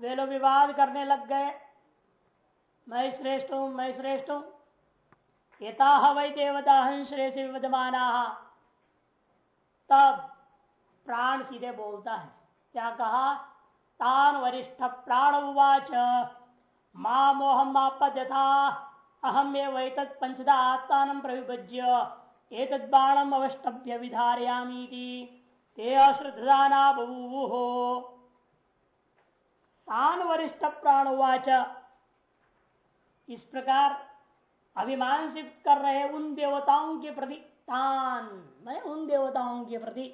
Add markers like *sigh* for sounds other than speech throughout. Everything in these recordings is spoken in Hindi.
वे लोग विवाद करने लग गए। मैं श्रेष्ठ हूँ, मैं श्रेष्ठ हूँ। यथा वै देवता हंश्रेष विवदमाना तब प्राण सीधे बोलता है। क्या कहा? तान वरिष्ठ प्राण उवाच। माँ मोहम आपद्यथा। अहम ये वैत पंचदा आत्मान प्रविभज्य एक बाणम अवष्टभ्य विधारयामी ते अश्रद्धाना बभूवो तान वरिष्ठ प्राण उवाच इस प्रकार अभिमान सिद्ध कर रहे उन देवताओं के प्रति, तान, मैं उन देवताओं के प्रति।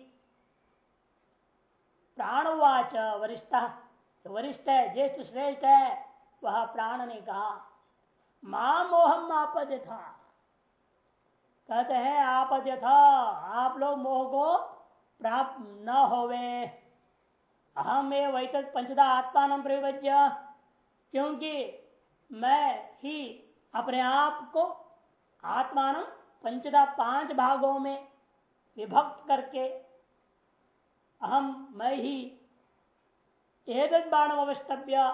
प्राणवाच वरिष्ठ वरिष्ठ है, ज्येष्ठ श्रेष्ठ है, वह प्राण ने कहा, माँ मोहम आपद था कहते हैं आपद्य था आप लोग मोह को प्राप्त न होवे। अहम में वैत पंचदा आत्मान प्रयोज्य। क्योंकि मैं ही अपने आप को आत्मान पंचदा पाँच भागों में विभक्त करके अहम मैं ही एक बाण अवस्तव्य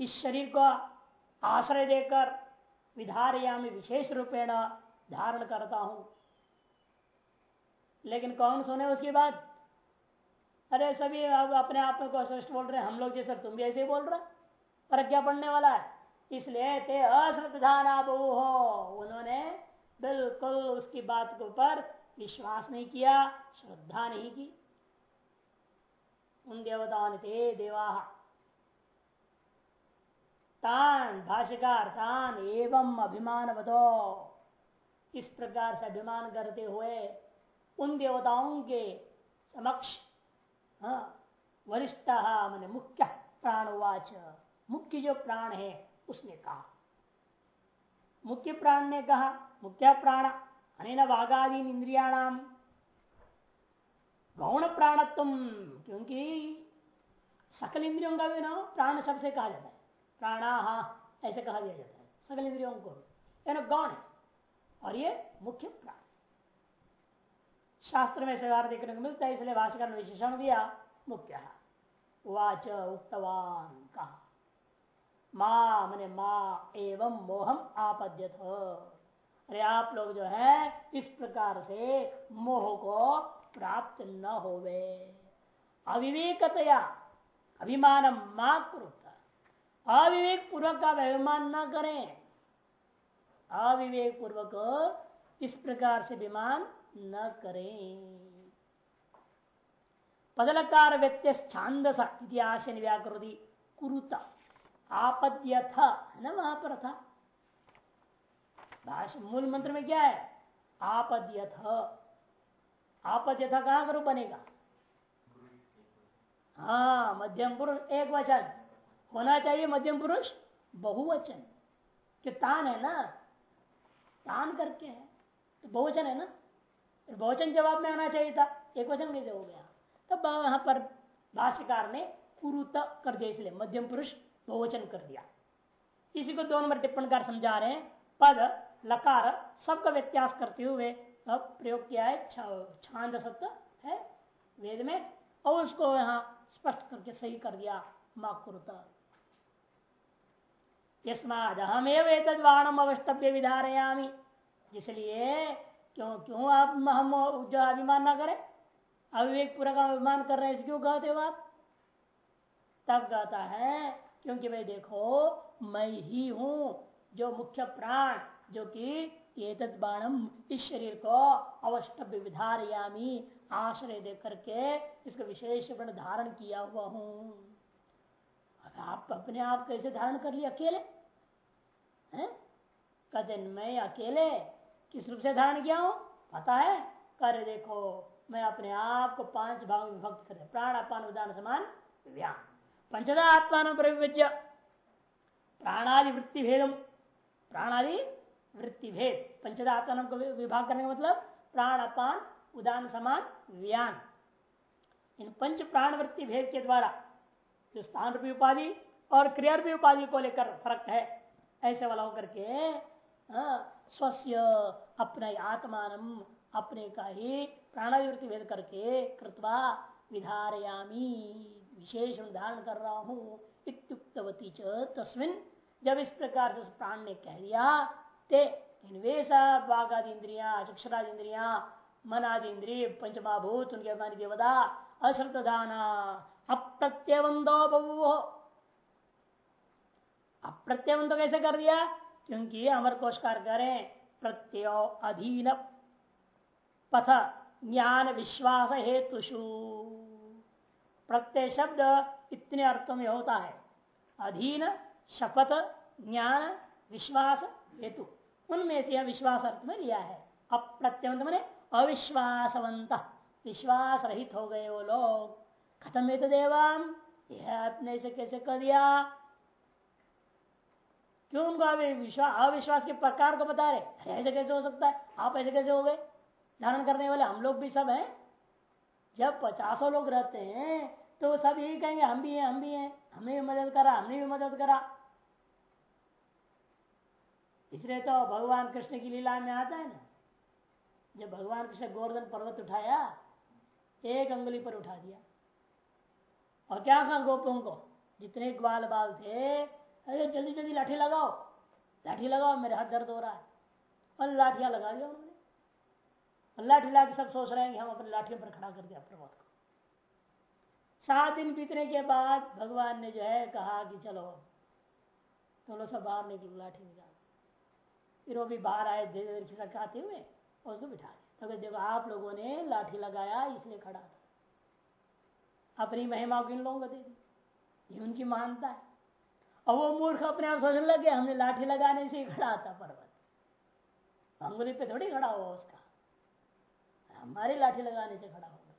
इस शरीर को आश्रय देकर विधारया में विशेष रूपेण धारण करता हूँ। लेकिन कौन सुने उसकी बात अरे सभी अब अपने आप को अस्पष्ट बोल रहे हैं, हम लोग जैसे तुम भी ऐसे ही बोल रहे पर क्या पढ़ने वाला है? इसलिए ते अश्रद्धाना हो उन्होंने बिल्कुल उसकी बात के ऊपर विश्वास नहीं किया, श्रद्धा नहीं की। उन देवताओं ने देवा। तान भाष्यकार, तान एवं अभिमान बतो इस प्रकार से अभिमान करते हुए उन देवताओं के समक्ष वरिष्ठ, मैंने मुख्य प्राणवाच। मुख्य जो प्राण है, उसने कहा। मुख्य प्राण ने कहा, मुख्य प्राण अने वाघादी इंद्रियाणाम गौण प्राणत्व, क्योंकि सकल इंद्रियों का भी ना, प्राण सबसे कहा जाता है। प्राणा, ऐसे कहा दिया जाता है, सकल इंद्रियों को। गौण है, और ये मुख्य प्राण। शास्त्र में व्यवहार देखने को मिलता है इसलिए भाषा ने विशेषण दिया मुख्य। वाच उक्तवान कहा माँ मैंने माँ एवं मोहम आपद्यत अरे आप लोग जो है, इस प्रकार से मोह को प्राप्त न होवे। अविवेकतया, अभिमान माँ अविवेक पूर्वक का अभिमान न करें। अविवेक पूर्वक इस प्रकार से विमान न करें। पदलकार व्यक्ति छांदस इतिहास व्याकृति कुरुता आपद्य था है ना वहाँ पर था मूल मंत्र में क्या है? आपद्य था आपद्य था कहाँ करो बनेगा? हाँ मध्यम पुरुष, एक वचन। होना चाहिए मध्यम पुरुष, बहुवचन। कि तान है ना? तान करके है तो बहुवचन है ना? बहुवचन जवाब में आना चाहिए था। एक वचन कैसे हो गया तब वहाँ पर भाष्यकार ने कुरुत कर दिया, इसलिए मध्यम पुरुष बहुवचन कर दिया। इसी को दो नंबर टिप्पणकार समझा रहे हैं। पद, लकार सबका व्यत्यास करते हुए अब प्रयोग किया है। छांद सत्य है वेद में, और उसको यहाँ स्पष्ट करके सही कर दिया माँ कुरुता। यस्माद हमेव बाणम अवस्तव्य विधारयामी इसलिए क्यों क्यों आप हम जो अभिमान ना करें? अविवेक पूरा का अभिमान कर रहे हैं क्यों कहते हो आप? तब कहता है, क्योंकि भाई देखो, मैं ही हूँ जो मुख्य प्राण, जो कि बाणम इस शरीर को अवस्टभ्य विधारयामी, आश्रय दे करके इसको विशेष धारण किया हुआ हूँ। आप अपने आप कैसे धारण कर लिया अकेले? कहते मैं अकेले किस रूप से धारण किया हूँ? पता है? कर देखो। मैं अपने आप को पाँच भाग में भक्त कर प्राण अपान उदान समान व्यान पंचदा, आत्मान प्रविभज्य प्राणादि, वृत्ति, भेदम। प्राणादि, वृत्ति, भेद। पंचदा, आत्मान को विभाग करने का मतलब प्राण अपान उदान, समान व्यान इन पंच प्राण, वृत्ति, भेद के द्वारा जो स्थान रूपी उपाधि और क्रिया रूपी उपाधि को लेकर फ़र्क है, ऐसे वाला होकर के स्वस्य अपने आत्मान, अपने का ही प्राणाविवृत्ति भेद करके कृतवा विधारयामी। विशेष धारण कर रहा हूँ। इत्युक्तवती तस्मिन, जब इस प्रकार से प्राण ने कह दिया, ते इनवेशा बाघादि इंद्रिया चक्षरादि इंद्रिया मन आदि इंद्रिय पंचमाभूत, उनके अभिमानी देवता अश्रद्धाना अप्रत्यवंदो बहु अप्रत्यवंत कैसे कर दिया? क्योंकि अमर कोशकार करें प्रत्यय अधीन पथ ज्ञान विश्वास हेतुषु। प्रत्यय शब्द इतने अर्थों में होता है। अधीन, शपथ, ज्ञान, विश्वास हेतु। उनमें से विश्वास अर्थ में लिया है। अप्रत्यवंत मैंने अविश्वासवंत। विश्वास रहित हो गए वो लोग। खत्म तो देवाम यह अपने से कैसे कर दिया? क्यों उनको विश्वास अविश्वास के प्रकार को बता रहे अरे ऐसे कैसे हो सकता है? आप ऐसे कैसे हो गए? धारण करने वाले हम लोग भी सब हैं। जब पचासों लोग रहते हैं तो सब यही कहेंगे, हम भी हैं, हम भी हैं। हमने भी मदद करा, हमने भी मदद करा। इसलिए तो भगवान कृष्ण की लीला में आता है ना, जब भगवान कृष्ण गोवर्धन पर्वत उठाया, एक अंगुली पर उठा दिया। और क्या कहा गोपों को? जितने ग्वाल बाल थे अरे जल्दी जल्दी लाठी लगाओ। लाठी लगाओ, मेरे हाथ दर्द हो रहा है। और लाठियाँ लगा दिया उन्होंने। लाठी ला के सब सोच रहे हैं कि हम अपने लाठियों पर खड़ा कर दिया पर्वत को। सात दिन बीतने के बाद भगवान ने जो है कहा कि चलो, तुम लोग सब बाहर निकलो, लाठी निकाल। फिर वो भी बाहर आए धीरे धीरे खिसक खाते हुए और उसको बिठा दिया। तो देखो, आप लोगों ने लाठी लगाया, इसलिए खड़ा था। अपनी महिमा को इन लोगों को दे दी। ये उनकी महानता है। और वो मूर्ख अपने आप सोचने लग लगे हमने लाठी लगाने से ही खड़ा था पर्वत। अंगुली पे थोड़ी खड़ा हुआ उसका। हमारी लाठी लगाने से खड़ा होगा।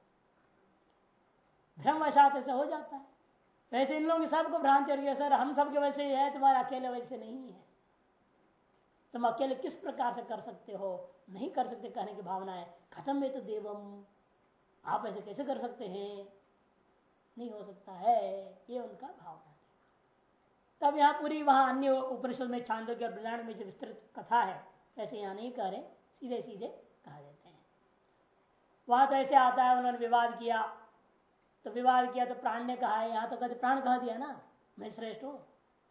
भ्रम वशात ऐसे हो जाता है। वैसे इन लोगों की सबको भ्रांति और सर, हम सबके वैसे ही है, तुम्हारा अकेले वैसे नहीं है। तुम अकेले किस प्रकार से कर सकते हो? नहीं कर सकते, कहने की भावना है। खत्म में तो देवम। आप ऐसे कैसे कर सकते हैं? नहीं हो सकता है। ये उनका भावना है। तब यहाँ पूरी वहाँ अन्य उपनिषद में छांदो और ब्रजाण में जो विस्तृत कथा है, ऐसे यहाँ नहीं कह रहे सीधे सीधे कहा देते हैं। वहाँ तो ऐसे आता है, उन्होंने विवाद किया तो विवाद किया तो प्राण ने कहा है यहाँ तो कहते प्राण कह दिया ना, मैं श्रेष्ठ हूँ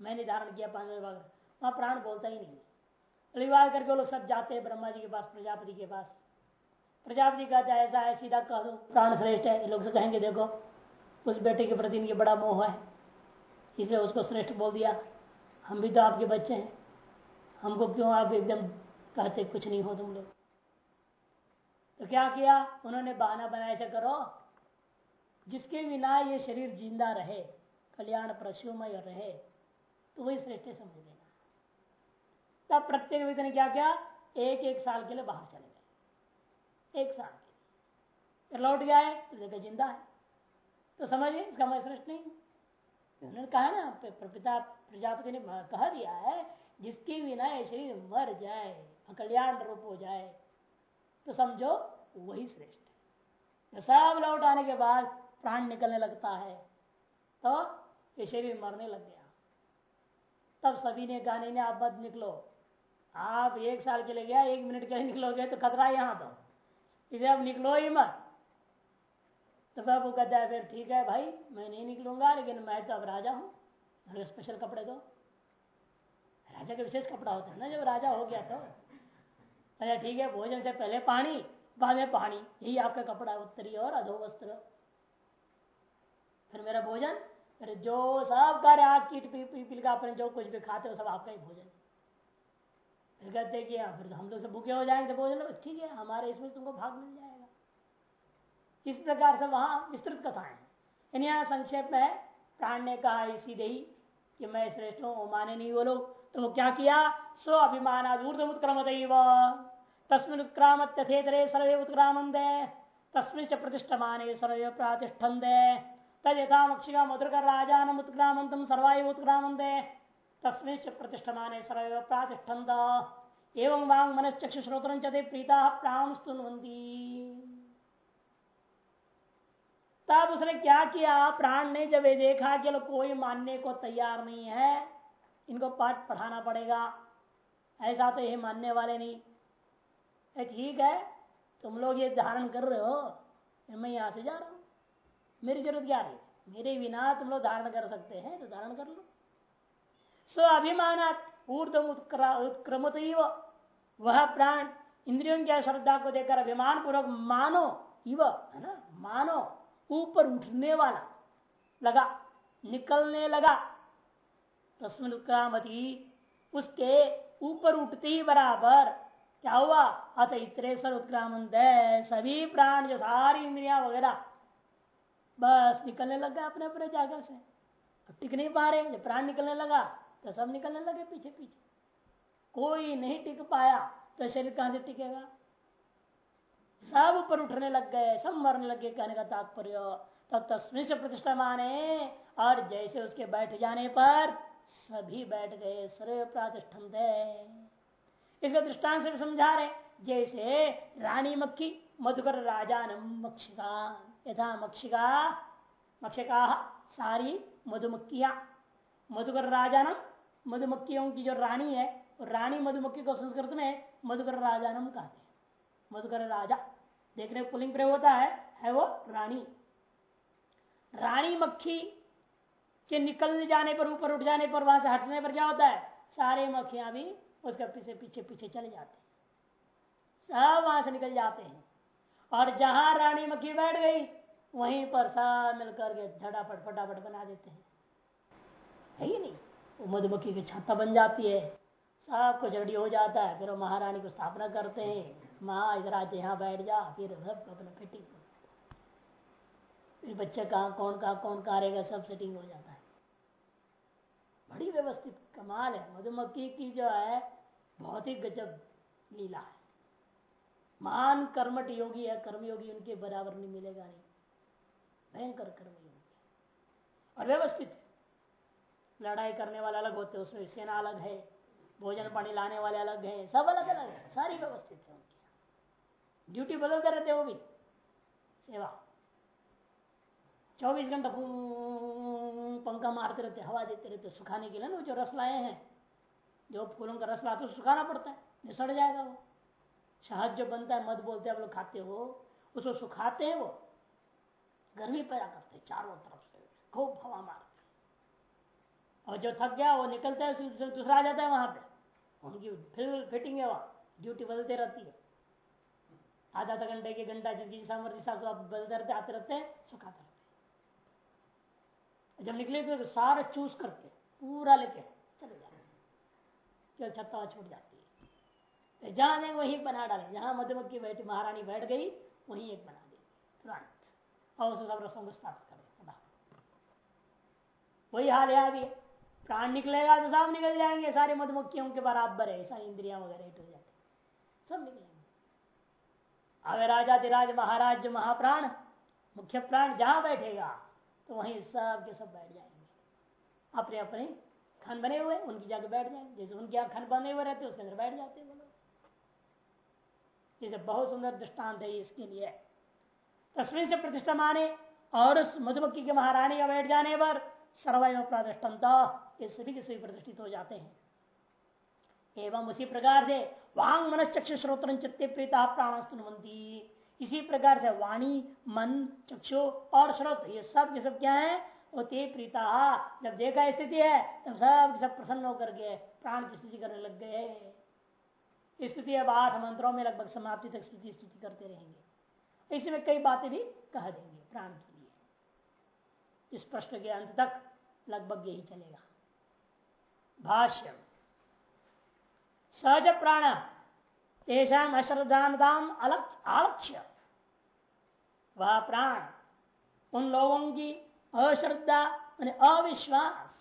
मैंने धारण किया पाँच विभाग वहाँ प्राण बोलता ही नहीं। विवाद करके लोग सब जाते हैं ब्रह्मा जी के पास, प्रजापति के पास। प्रजापति हैं, ऐसा है, सीधा कह दो, प्राण श्रेष्ठ है। लोग से कहेंगे, देखो, उस बेटे के प्रति इनके बड़ा मोह है इसलिए उसको श्रेष्ठ बोल दिया। हम भी तो आपके बच्चे हैं। हमको क्यों आप एकदम कहते कुछ नहीं हो तुम लोग? तो क्या किया? उन्होंने बहाना बनाया, ऐसा करो, जिसके बिना ये शरीर ज़िंदा रहे, कल्याण प्रशुमय रहे तो वही श्रेष्ठ समझ लेना। तब प्रत्येक व्यक्ति ने क्या किया? एक एक साल के लिए बाहर चले गए। एक साल के फिर लौट गया है तो ज़िंदा है। तो समझिए, इसका मैं श्रेष्ठ नहीं उन्होंने कहा ना पिता प्रजापति ने कह दिया है, जिसके बिना ये शरीर मर जाए कल्याण रूप हो जाए तो समझो वही श्रेष्ठ है। सब लौट आने के बाद प्राण निकलने लगता है तो ये शरीर मरने लग गया। तब सभी ने गाने ने आप बद निकलो। आप एक साल के लिए गया, एक मिनट के लिए निकलोगे तो खतरा यहाँ तो। इसे अब निकलो ही मत। तो बाबू कहता है फिर ठीक है भाई मैं नहीं निकलूँगा लेकिन मैं तो अब राजा हूँ स्पेशल कपड़े दो। राजा का विशेष कपड़ा होता है ना जब राजा हो गया तो। अच्छा ठीक है भोजन से पहले पानी बाद में पानी यही आपका कपड़ा उत्तरी और अधो वस्त्र फिर मेरा भोजन फिर जो सब कार्य आग कीट पी पी पी का जो कुछ भी खाते हो सब आपका ही भोजन। फिर कहते कि हाँ, फिर तो हम लोग से भूखे हो जाएँगे भोजन ठीक है हमारे इसमें तुमको भाग मिल जाएगा। इस प्रकार से वहाँ विस्तृत कथाएँ यहाँ संक्षेप में प्राण ने कहा इसी दही कि मैं श्रेष्ठ हूँ माने नहीं वो लोग। तो वो क्या किया? स्व अभिमान ऊर्धमुत्क्रम तस्मिन उत्क्रामत यथेतरे सर्वे उत्क्रामम दे तस्मिन प्रतिष्ठमाने सर्वे प्रातिष्ठन दे तद यथा मक्षिका मधुर कर राजान उत्क्रामंतम सर्वाय उत्क्रामम दे तस्मिन प्रतिष्ठमाने सर्वे प्रातिष्ठन एवं वांग मनश्चक्षु श्रोत्र प्रीता प्राण स्तुनवंती तब उसने क्या किया? प्राण ने जब ये देखा कि कोई मानने को तैयार नहीं है, इनको पाठ पढ़ाना पड़ेगा। ऐसा तो ये मानने वाले नहीं। ठीक है, तुम लोग ये धारण कर रहे हो मैं यहाँ से जा रहा हूँ। मेरी ज़रूरत क्या रही मेरे बिना तुम लोग धारण कर सकते हैं तो धारण कर लो। सो अभिमान ऊर्धम उत्क्रमत वह प्राण, इंद्रियों की श्रद्धा को देकर अभिमान पूर्वक मानो इव, है ना? मानो। ऊपर उठने वाला लगा, निकलने लगा। तस्मिन उत्क्रामती उसके ऊपर उठते ही बराबर, क्या हुआ? अत इतरे सर उत्क्रामंत सभी प्राण जो सारी इंद्रिया वगैरह, बस निकलने लग गए अपने अपने जगह से। अब टिक नहीं पा रहे, जब प्राण निकलने लगा तो सब निकलने लगे पीछे पीछे कोई नहीं टिक पाया तो शरीर कहाँ से टिकेगा? सब ऊपर उठने लग गए, सब मरने लग गए, कहने का तात्पर्य, तब तस्मिन से प्रतिष्ठा माने, और जैसे उसके बैठ जाने पर सभी बैठ गए सर्व प्रातिष्ठम इसका दृष्टांत से समझा रहे, जैसे रानी मक्खी, मधुकर राजानम मक्षिका, यथा मक्षिका मक्षिका, सारी मधुमक्खिया, मधुकर राजानम मधुमक्खियों की जो रानी है रानी मधुमक्खी को संस्कृत में मधुकर राजानम कहते हैं। मधुकर राजा। देखने पुलिंग प्रयोग होता है है वो रानी। रानी मक्खी के निकल जाने पर, ऊपर उठ जाने पर, वहाँ से हटने पर क्या होता है? सारे मक्खियाँ भी उसके पीछे पीछे पीछे चले जाते हैं। सब वहाँ से निकल जाते हैं। और जहाँ रानी मक्खी बैठ गई, वहीं पर सब मिलकर के झटापट, फटाफट बना देते हैं। है ही नहीं? मधुमक्खी की छत्ता बन जाती है। सब कुछ रेडी हो जाता है। फिर वो महारानी को स्थापना करते हैं। माँ, इधर आज यहाँ बैठ जा, फिर सब अपना फिटिंग फिर बच्चे कहाँ, कौन कहा कौन कहा रहेगा, सब सेटिंग हो जाता है। बड़ी व्यवस्थित कमाल है। मधुमक्खी की जो है, बहुत ही गजब लीला है। मान कर्मट योगी है, कर्मयोगी उनके बराबर नहीं मिलेगा नहीं। भयंकर कर्मयोगी और व्यवस्थित। लड़ाई करने वाले अलग होते हैं, उसमें सेना अलग है, भोजन पानी लाने वाले अलग है, सब अलग अलग है, सारी व्यवस्थित है। ड्यूटी बदलते रहते वो भी। सेवा। चौबीस घंटा पंखा मारते रहते, हवा देते रहते, सुखाने के लिए ना जो रस लाए हैं, जो फूलों का रस लाते तो सुखाना पड़ता है सड़ जाएगा वो। शहद जो बनता है, मध बोलते हैं, आप लोग खाते हो, उसको सुखाते हैं वो। गर्मी पैदा करते हैं चारों तरफ़ से, खूब हवा मारते और जो थक गया, वो निकलता है दूसरा आ जाता है वहाँ पे। उनकी फिर फिटिंग है वहाँ, ड्यूटी बदलते रहती है। आधा आधा घंटे के घंटा जिसकी सामर्थ्य हिसाब से आप बदलते रहते आते रहते सुखाते रहते जब निकले तो सारा चूस करके, पूरा लेके चले जाते केवल छत्ता छूट जाती है। जहाँ देंगे वही बना डाले। जहाँ मधुमक्खी बैठी, महारानी बैठ गई, वही एक बना दी। तुरंत और सब रसों को स्थापित कर दिया वही हाल है अभी। प्राण निकलेगा तो सब निकल जाएँगे। सारे मधुमक्खियों के बराबर है। सारी इंद्रिया वगैरह सब निकलेंगे। अवे राजा महाराज महाप्राण, मुख्य प्राण जहाँ बैठेगा तो वहीं सब के सब बैठ जाएँगे। अपने अपने खन बने हुए, उनकी जगह बैठ जाएँगे। जैसे उनके यहाँ खन बने हुए रहते, उसके अंदर बैठ जाते हैं जैसे बहुत सुंदर दृष्टांत है इसके लिए। तस्वीर से प्रतिष्ठा माने, और उस मधुमक्खी के महारानी का बैठ जाने पर सर्वय प्रादृष्टता ये सभी के सभी प्रतिष्ठित हो जाते हैं। एवं उसी प्रकार से वांग मन चक्षु श्रोत्र चित्ते प्रीता प्राणस्तुनवंती इसी प्रकार से वाणी, मन, चक्षु और श्रोत ये सब ये सब क्या है? ते प्रीता। जब देखा स्थिति है, तब सब सब प्रसन्न होकर के प्राण की स्तुति करने लग गए स्थिति अब आठ मंत्रों में लगभग समाप्ति तक स्तुति स्तुति करते रहेंगे। इसमें कई बातें भी कह देंगे प्राण के लिए। प्रश्न के अंत तक लगभग यही चलेगा। भाष्य सहज प्राण तेषा अश्रद्धानताम आलक्ष्य। वह प्राण। उन लोगों की अश्रद्धा अविश्वास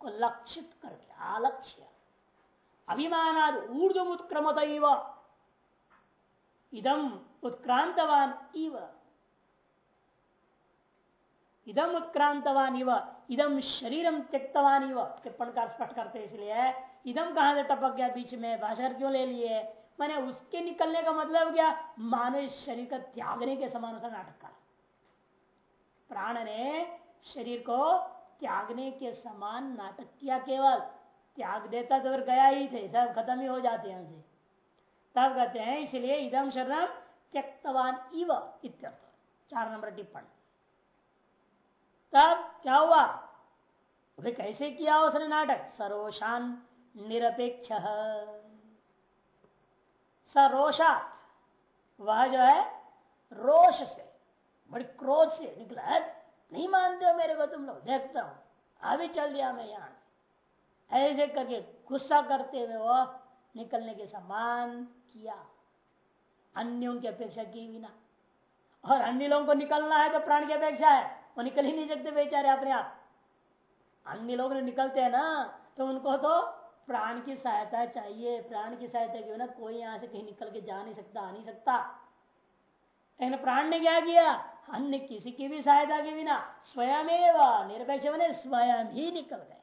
को लक्षित करके आलक्ष्य। अभिमानाद ऊर्धम उत्क्रमत इदम उत्क्रांतवान इव। इदम उत्क्रांतवान इव। इदम शरीरम त्यक्तवान इव। टिप्पण का स्पष्ट करते इसलिए इदम कहाँ से टपक गया बीच में? भाषा क्यों ले लिए? मैंने उसके निकलने का मतलब क्या? मानव शरीर का त्यागने के समान उसका नाटक कर। प्राण ने शरीर को त्यागने के समान नाटक किया केवल। त्याग देता तो गया ही थे, सब खत्म ही हो जाते हैं से तब कहते हैं, इसलिए इदम शरण त्यक्तवान इव इत्यर्थ। चार नंबर टिप्पण। तब क्या हुआ? कैसे किया उसने नाटक? सरोशान निरपेक्ष। सरोषात, वह जो है, रोष से, बड़ी क्रोध से निकला है। नहीं मानते हो मेरे को तुम लोग, देखता हूँ। अभी चल दिया मैं यहाँ से। ऐसे करके गुस्सा करते हुए वह निकलने के समान किया। अन्यों की अपेक्षा की बिना। और अन्य लोगों को निकलना है तो प्राण की अपेक्षा है। वो निकल ही नहीं सकते बेचारे अपने आप। अन्य लोग निकलते हैं ना तो उनको तो प्राण की सहायता चाहिए। प्राण की सहायता के बिना कोई यहाँ से कहीं निकल के जा नहीं सकता, आ नहीं सकता। लेकिन प्राण ने क्या किया? अन्य किसी की भी सहायता के बिना स्वयं निरपेक्ष बने स्वयं ही निकल गया।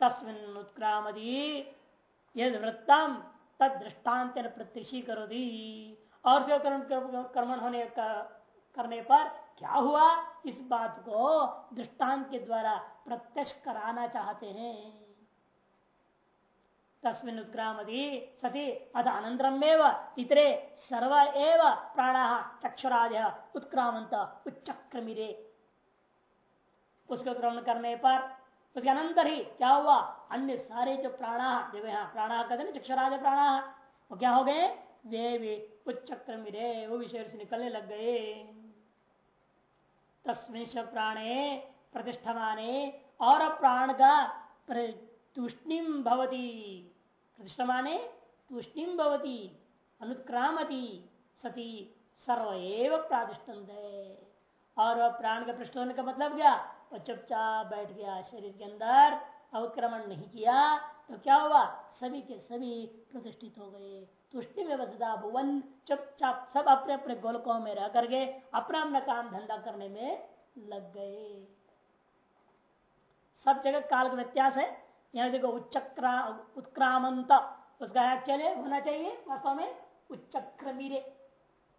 तस्मिन उत्क्रामदी यद वृत्तम तद दृष्टांत प्रत्यक्षी करो दी और से कर्मण होने का करने पर क्या हुआ? इस बात को दृष्टांत के द्वारा प्रत्यक्ष कराना चाहते हैं। तस्मिन उत्क्रामदी सती अथ अनंतरम इतरे सर्व एव प्राण चक्षुराज उत्क्रामंत उच्चक्रमिरे। उसके उत्क्रमण करने पर उसके अनंतर ही क्या हुआ? अन्य सारे जो प्राणा देखो यहाँ प्राणा कहते ना चक्षुराज प्राणा, वो क्या हो गए? वे भी उच्चक्रमिरे, वो भी शरीर से निकलने लग गए। तस्मिन प्राणे प्रतिष्ठमाने और प्राण का तुष्णिम भवती। प्रतिष्ठा माने तुष्णिम भवती, अनुत्क्रामती, सती सर्व एवं प्रातिष्ठन्त। और वह प्राण का पृष्ठ होने का मतलब क्या? वो चुपचाप बैठ गया, शरीर के अंदर अवक्रमण नहीं किया तो क्या हुआ? सभी के सभी प्रतिष्ठित हो गए। तुष्टि में व्यवस्था भुवन, चुपचाप सब अपने अपने गोलकों में रह करके अपना अपना काम धंधा करने में लग गए। सब जगह काल का व्यत्यास है। यहाँ देखो उच्चक्रा, उत्क्रामंत, उसका चले होना चाहिए, वास्तव में उच्च क्रमीरे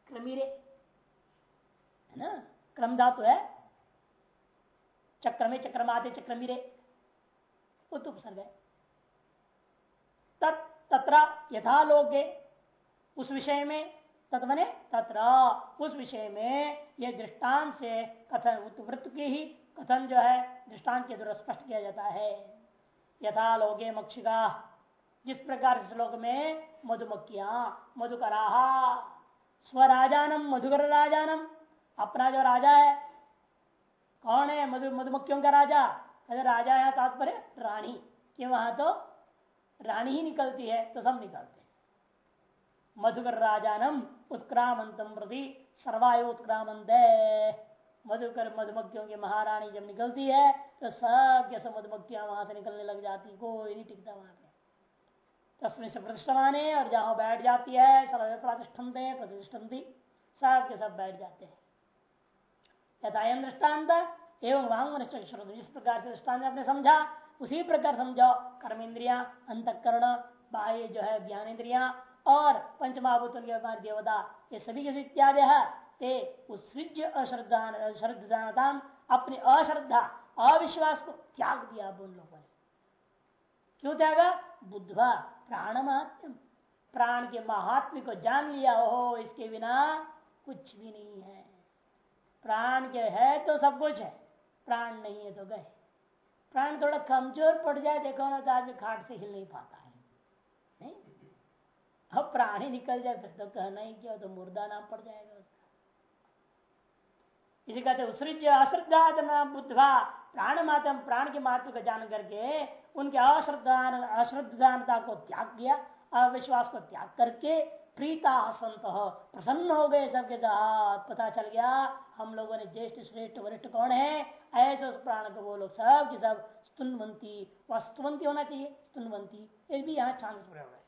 क्रमीरे है ना? क्रम धातु है। चक्र में चक्रमाते चक्रमीरे उपसर्ग है। तत्र, यथा लोके, उस विषय में तत्वने तत्र। उस विषय में यह दृष्टांत से कथन वृत्त की ही कथन जो है, दृष्टांत के द्वारा स्पष्ट किया जाता है। यथा लोगे मक्षिका। जिस प्रकार श्लोक में मधुमक्खिया, मधुकरा स्वराजानम मधुकर राजानम अपना जो राजा है, कौन है मधु, मधुमक्खियों का राजा? अरे राजा है तात्पर्य रानी। कि वहाँ तो रानी ही निकलती है तो सब निकलते मधुकर राजानम उत्क्रामंतम प्रति सर्वायु उत्क्रामंत। मधुकर मधुमक्खियों की महारानी जब निकलती है तो सब के सब मधुमक्खियाँ वहाँ से निकलने लग जाती कोई नहीं टिकता वहाँ पे। तस्में से प्रतिष्ठमाने और जहाँ बैठ जाती है, सर्व प्रतिष्ठन प्रतिष्ठन्ति। सब के सब बैठ जाते हैं। यथायन दृष्टांत, एवं वांग जिस प्रकार से दृष्टांत आपने समझा, उसी प्रकार समझाओ कर्म इंद्रिया अंतकरण, बाह्य जो है ज्ञान इंद्रिया और पंचमहाभूत देवता, ये सभी के इत्यादि ते उत्सृज्य अश्रद्धा अश्रद्धानता अपनी अश्रद्धा, अविश्वास को त्याग दिया उन लोगों ने। क्यों त्यागा? बुद्धवा प्राण महात्म प्राण के महात्म्य को जान लिया हो इसके बिना कुछ भी नहीं है। प्राण के है तो सब कुछ है, प्राण नहीं है तो गए। प्राण थोड़ा कमज़ोर पड़ जाए, देखो ना तो आदमी खाट से हिल नहीं पाता है। नहीं? अब प्राण ही निकल जाए, फिर तो कहना ही क्या तो मुर्दा नाम पड़ जाएगा। इसी कहते उत्सृज अश्रद्धा बुद्धवा प्राण मातम प्राण के महत्व को जान करके उनके अश्रद्धान, अश्रद्धानता को त्याग किया, अविश्वास को त्याग करके प्रीता संत प्रसन्न हो गए सबके साथ। पता चल गया, हम लोगों ने ज्येष्ठ, श्रेष्ठ, वरिष्ठ कौन है? ऐसे उस प्राण को लोग सब की सब स्तुनवंती वह स्तुवंती होना चाहिए। स्तुनवंती, ये भी यहाँ चांस प्रयोग है।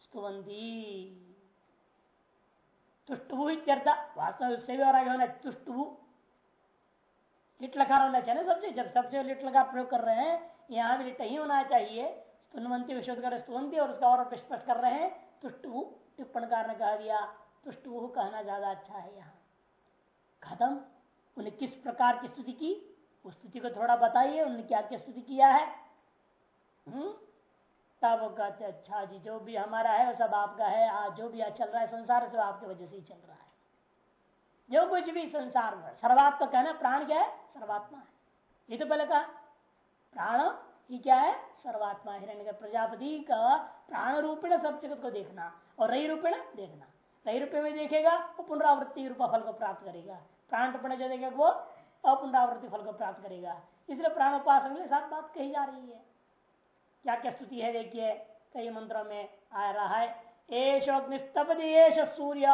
स्तुवंती। वास्तव भी और आगे होना लिट होना चाहिए सबसे जब सबसे लिट प्रयोग कर रहे हैं यहाँ भी लिट ही होना चाहिए स्तुनवंती विशोध कर स्तुवंती और उसका और स्पष्ट कर रहे हैं तुष्टभु टिप्पणकार ने कह दिया तुष्टभु कहना ज़्यादा अच्छा है यहाँ खत्म उन्हें किस प्रकार की स्तुति की उस स्तुति को थोड़ा बताइए उन्होंने क्या क्या स्तुति किया है हम्म तब कहते अच्छा जी, जो भी हमारा है, वो सब आपका है। आज जो भी आज चल रहा है, संसार सब आपकी वजह से ही चल रहा है। जो कुछ भी संसार में, सर्वात्मा कहना प्राण क्या है? सर्वात्मा है। ये तो पहले कहा, प्राण ही क्या है? सर्वात्मा हिरण्य का प्रजापति का प्राण रूपेण सब जगत को देखना और रही रूपेण देखना। रही रूपे में देखेगा, वो पुनरावृत्ति रूपा फल को प्राप्त करेगा। प्राण रूपेण जो देखेगा, वो अपुनरावृत्ति फल को प्राप्त करेगा। इसलिए प्राण उपासन के साथ बात कही जा रही है। क्या क्या स्तुति है देखिए कई मंत्रों में आ रहा है एश अग्निस्तपति एश सूर्य,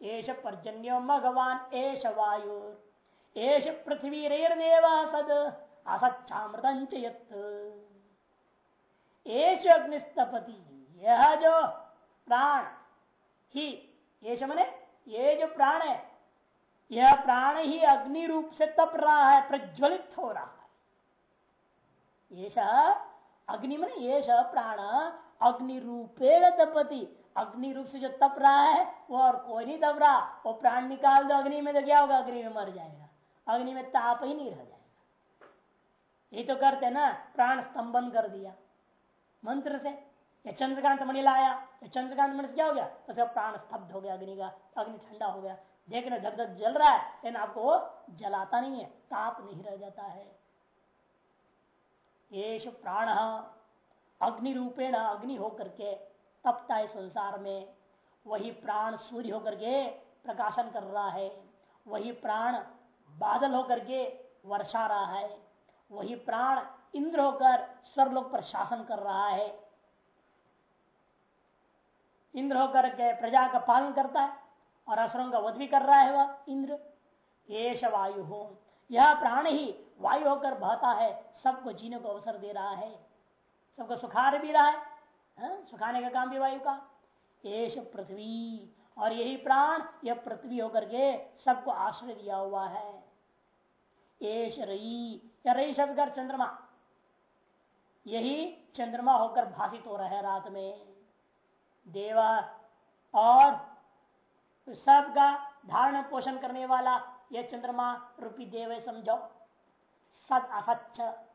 एश पर्जन्यो भगवान एश वायु एश पृथ्वी रेर्देव सद असच्छामृत एश अग्निस्तपति यह जो प्राण, ही ये मने, ये जो प्राण है यह प्राण ही अग्नि रूप से तप रहा है, प्रज्वलित हो रहा है। ये अग्नि मन ये प्राण अग्नि रूपेण तपति। अग्नि रूप से जो तप रहा है वो और कोई नहीं तप रहा। वो प्राण निकाल दो अग्नि में तो क्या होगा? अग्नि में मर जाएगा। अग्नि में ताप ही नहीं रह जाएगा। ये तो करते ना, प्राण स्तंभन कर दिया। मंत्र से, या चंद्रकांत मणि लाया। तो चंद्रकांत मणि से क्या हो गया? तो उसका प्राण स्तब्ध हो गया अग्नि का, अग्नि ठंडा हो गया। देखना धक धक जल रहा है, लेकिन आपको जलाता नहीं है, ताप नहीं रह जाता है। ये प्राण अग्नि रूपेण अग्नि होकर के तपता है संसार में। वही प्राण सूर्य होकर के प्रकाशन कर रहा है। वही प्राण बादल होकर के वर्षा रहा है। वही प्राण इंद्र होकर स्वर्लोक पर शासन कर रहा है। इंद्र होकर के प्रजा का पालन करता है और असुरों का वध भी कर रहा है वह इंद्र। येष वायु हो यह प्राण ही वायु होकर बहता है, सबको जीने को अवसर दे रहा है, सबको सुखार भी रहा है, हा? सुखाने का काम भी वायु का। एश पृथ्वी, और यही प्राण, यह पृथ्वी होकर के सबको आश्रय दिया हुआ है। एश रई या रई शब्द कर चंद्रमा। यही चंद्रमा होकर भाषित हो रहा है रात में। देवा और सबका धारण पोषण करने वाला यह चंद्रमा रूपी देव है समझो सत असत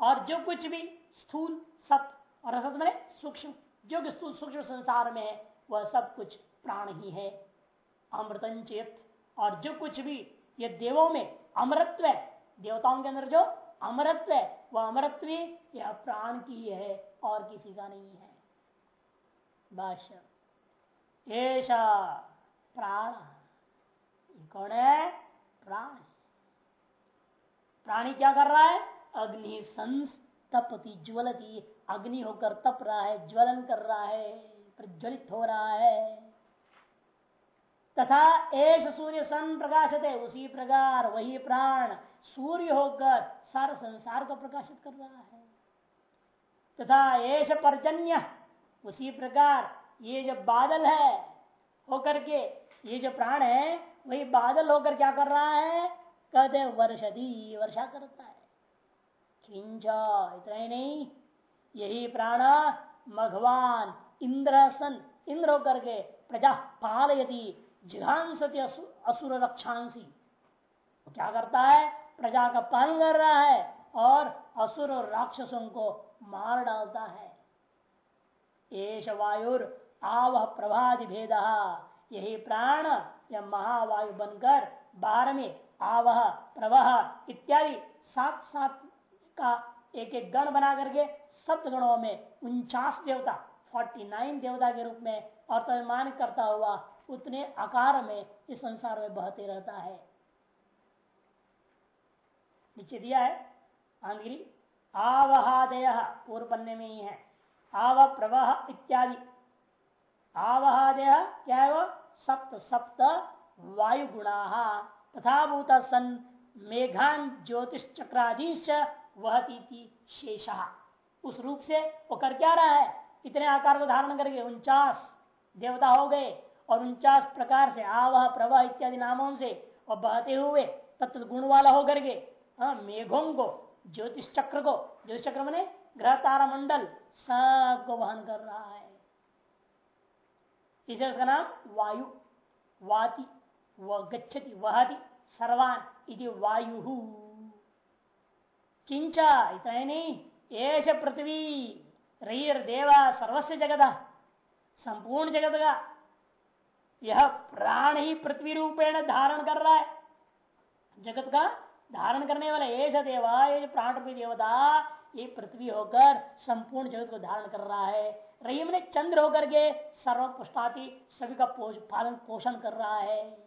और जो कुछ भी स्थूल, सत और असत में सूक्ष्म। जो कि स्थूल, सूक्ष्म संसार में है, वह सब कुछ प्राण ही है। अमृतन चेत। और जो कुछ भी ये देवों में अमृत्व है, देवताओं के अंदर जो अमृत्व है, वह अमृत्व यह प्राण की है, और किसी का नहीं है। ऐसा प्राण। कौन है? प्राण। प्राणी क्या कर रहा है? अग्नि संस्तपति, ज्वलती। अग्नि होकर तप रहा है, ज्वलन कर रहा है, प्रज्वलित हो रहा है। तथा एश सूर्य सन प्रकाशित है उसी प्रकार वही प्राण सूर्य होकर सारा संसार को प्रकाशित कर रहा है। तथा एश पर्जन्य, उसी प्रकार ये जो बादल है, होकर के ये जो प्राण है वही बादल होकर क्या कर रहा है? कहते वर्षदी, वर्षा करता है। खिंचा, इतना ही नहीं। यही प्राण भगवान इंद्रसन इंद्र होकर के प्रजा पालयती जिघांसती असुर रक्षांसी। क्या करता है? प्रजा का पालन कर रहा है और असुर और राक्षसों को मार डालता है। एश वायुर आवह प्रभाति भेद। यही प्राण या महावायु बनकर बाहर में आवह, प्रवाह इत्यादि सात सात का एक एक गण बना करके सप्त गणों में उनचास देवता, फोर्टी नाइन देवता के रूप में और तर्मान करता हुआ उतने आकार में इस संसार में बहते रहता है। नीचे दिया है आंगिरी आवहादय पूर्व बनने में ही है। आव प्रवाह इत्यादि। आवहादय क्या है वो? सप्त सप्त वायु गुणा तथा भूत सन मेघान ज्योतिष चक्राधीश वहती शेषा। उस रूप से वो कर क्या रहा है? इतने आकार को धारण करके उनचास देवता हो गए और उनचास प्रकार से आवह प्रवाह इत्यादि नामों से वह बहते हुए तत्व गुण वाला होकर के हाँ, मेघों को ज्योतिष चक्र को ज्योतिष चक्र मैंने ग्रह तारा मंडल सबको वहन कर रहा है। इसे उसका नाम वायु, वाति व गच्छति, वहति, सर्वान इति वायु। किंचा इतना नहीं एश पृथ्वी रईर देवा सर्वस्व जगत संपूर्ण जगत का यह प्राण ही पृथ्वी रूपेण धारण कर रहा है। जगत का धारण करने वाला ऐसा देवा ये प्राण रूपी देवता, ये पृथ्वी होकर संपूर्ण जगत को धारण कर रहा है। रही मैंने चंद्र होकर के सर्व पुष्टाति सभी का पालन पोषण कर रहा है।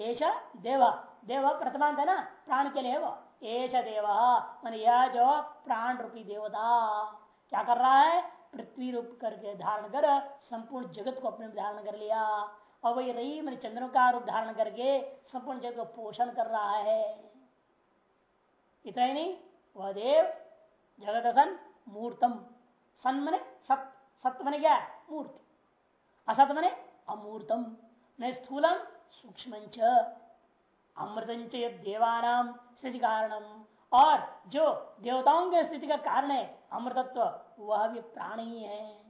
ऐसा देव। देव प्रथमांत है ना? प्राण के लिए वो। ऐसा देव। मान यह जो प्राण रूपी देवता। क्या कर रहा है? पृथ्वी रूप करके धारण कर संपूर्ण जगत को अपने धारण कर लिया। और वही रही मैंने चंद्रों का रूप धारण करके संपूर्ण जगत को पोषण कर रहा है। इतना ही नहीं? वह देव जगत मूर्तम। सन मने सत सत्य मने क्या मूर्त। असत मने अमूर्तम। न स्थूलम सूक्ष्म अमृत देवानाम स्थिति कारणम। और जो देवताओं के स्थिति का कारण है, अमृतत्व, वह भी प्राण ही। है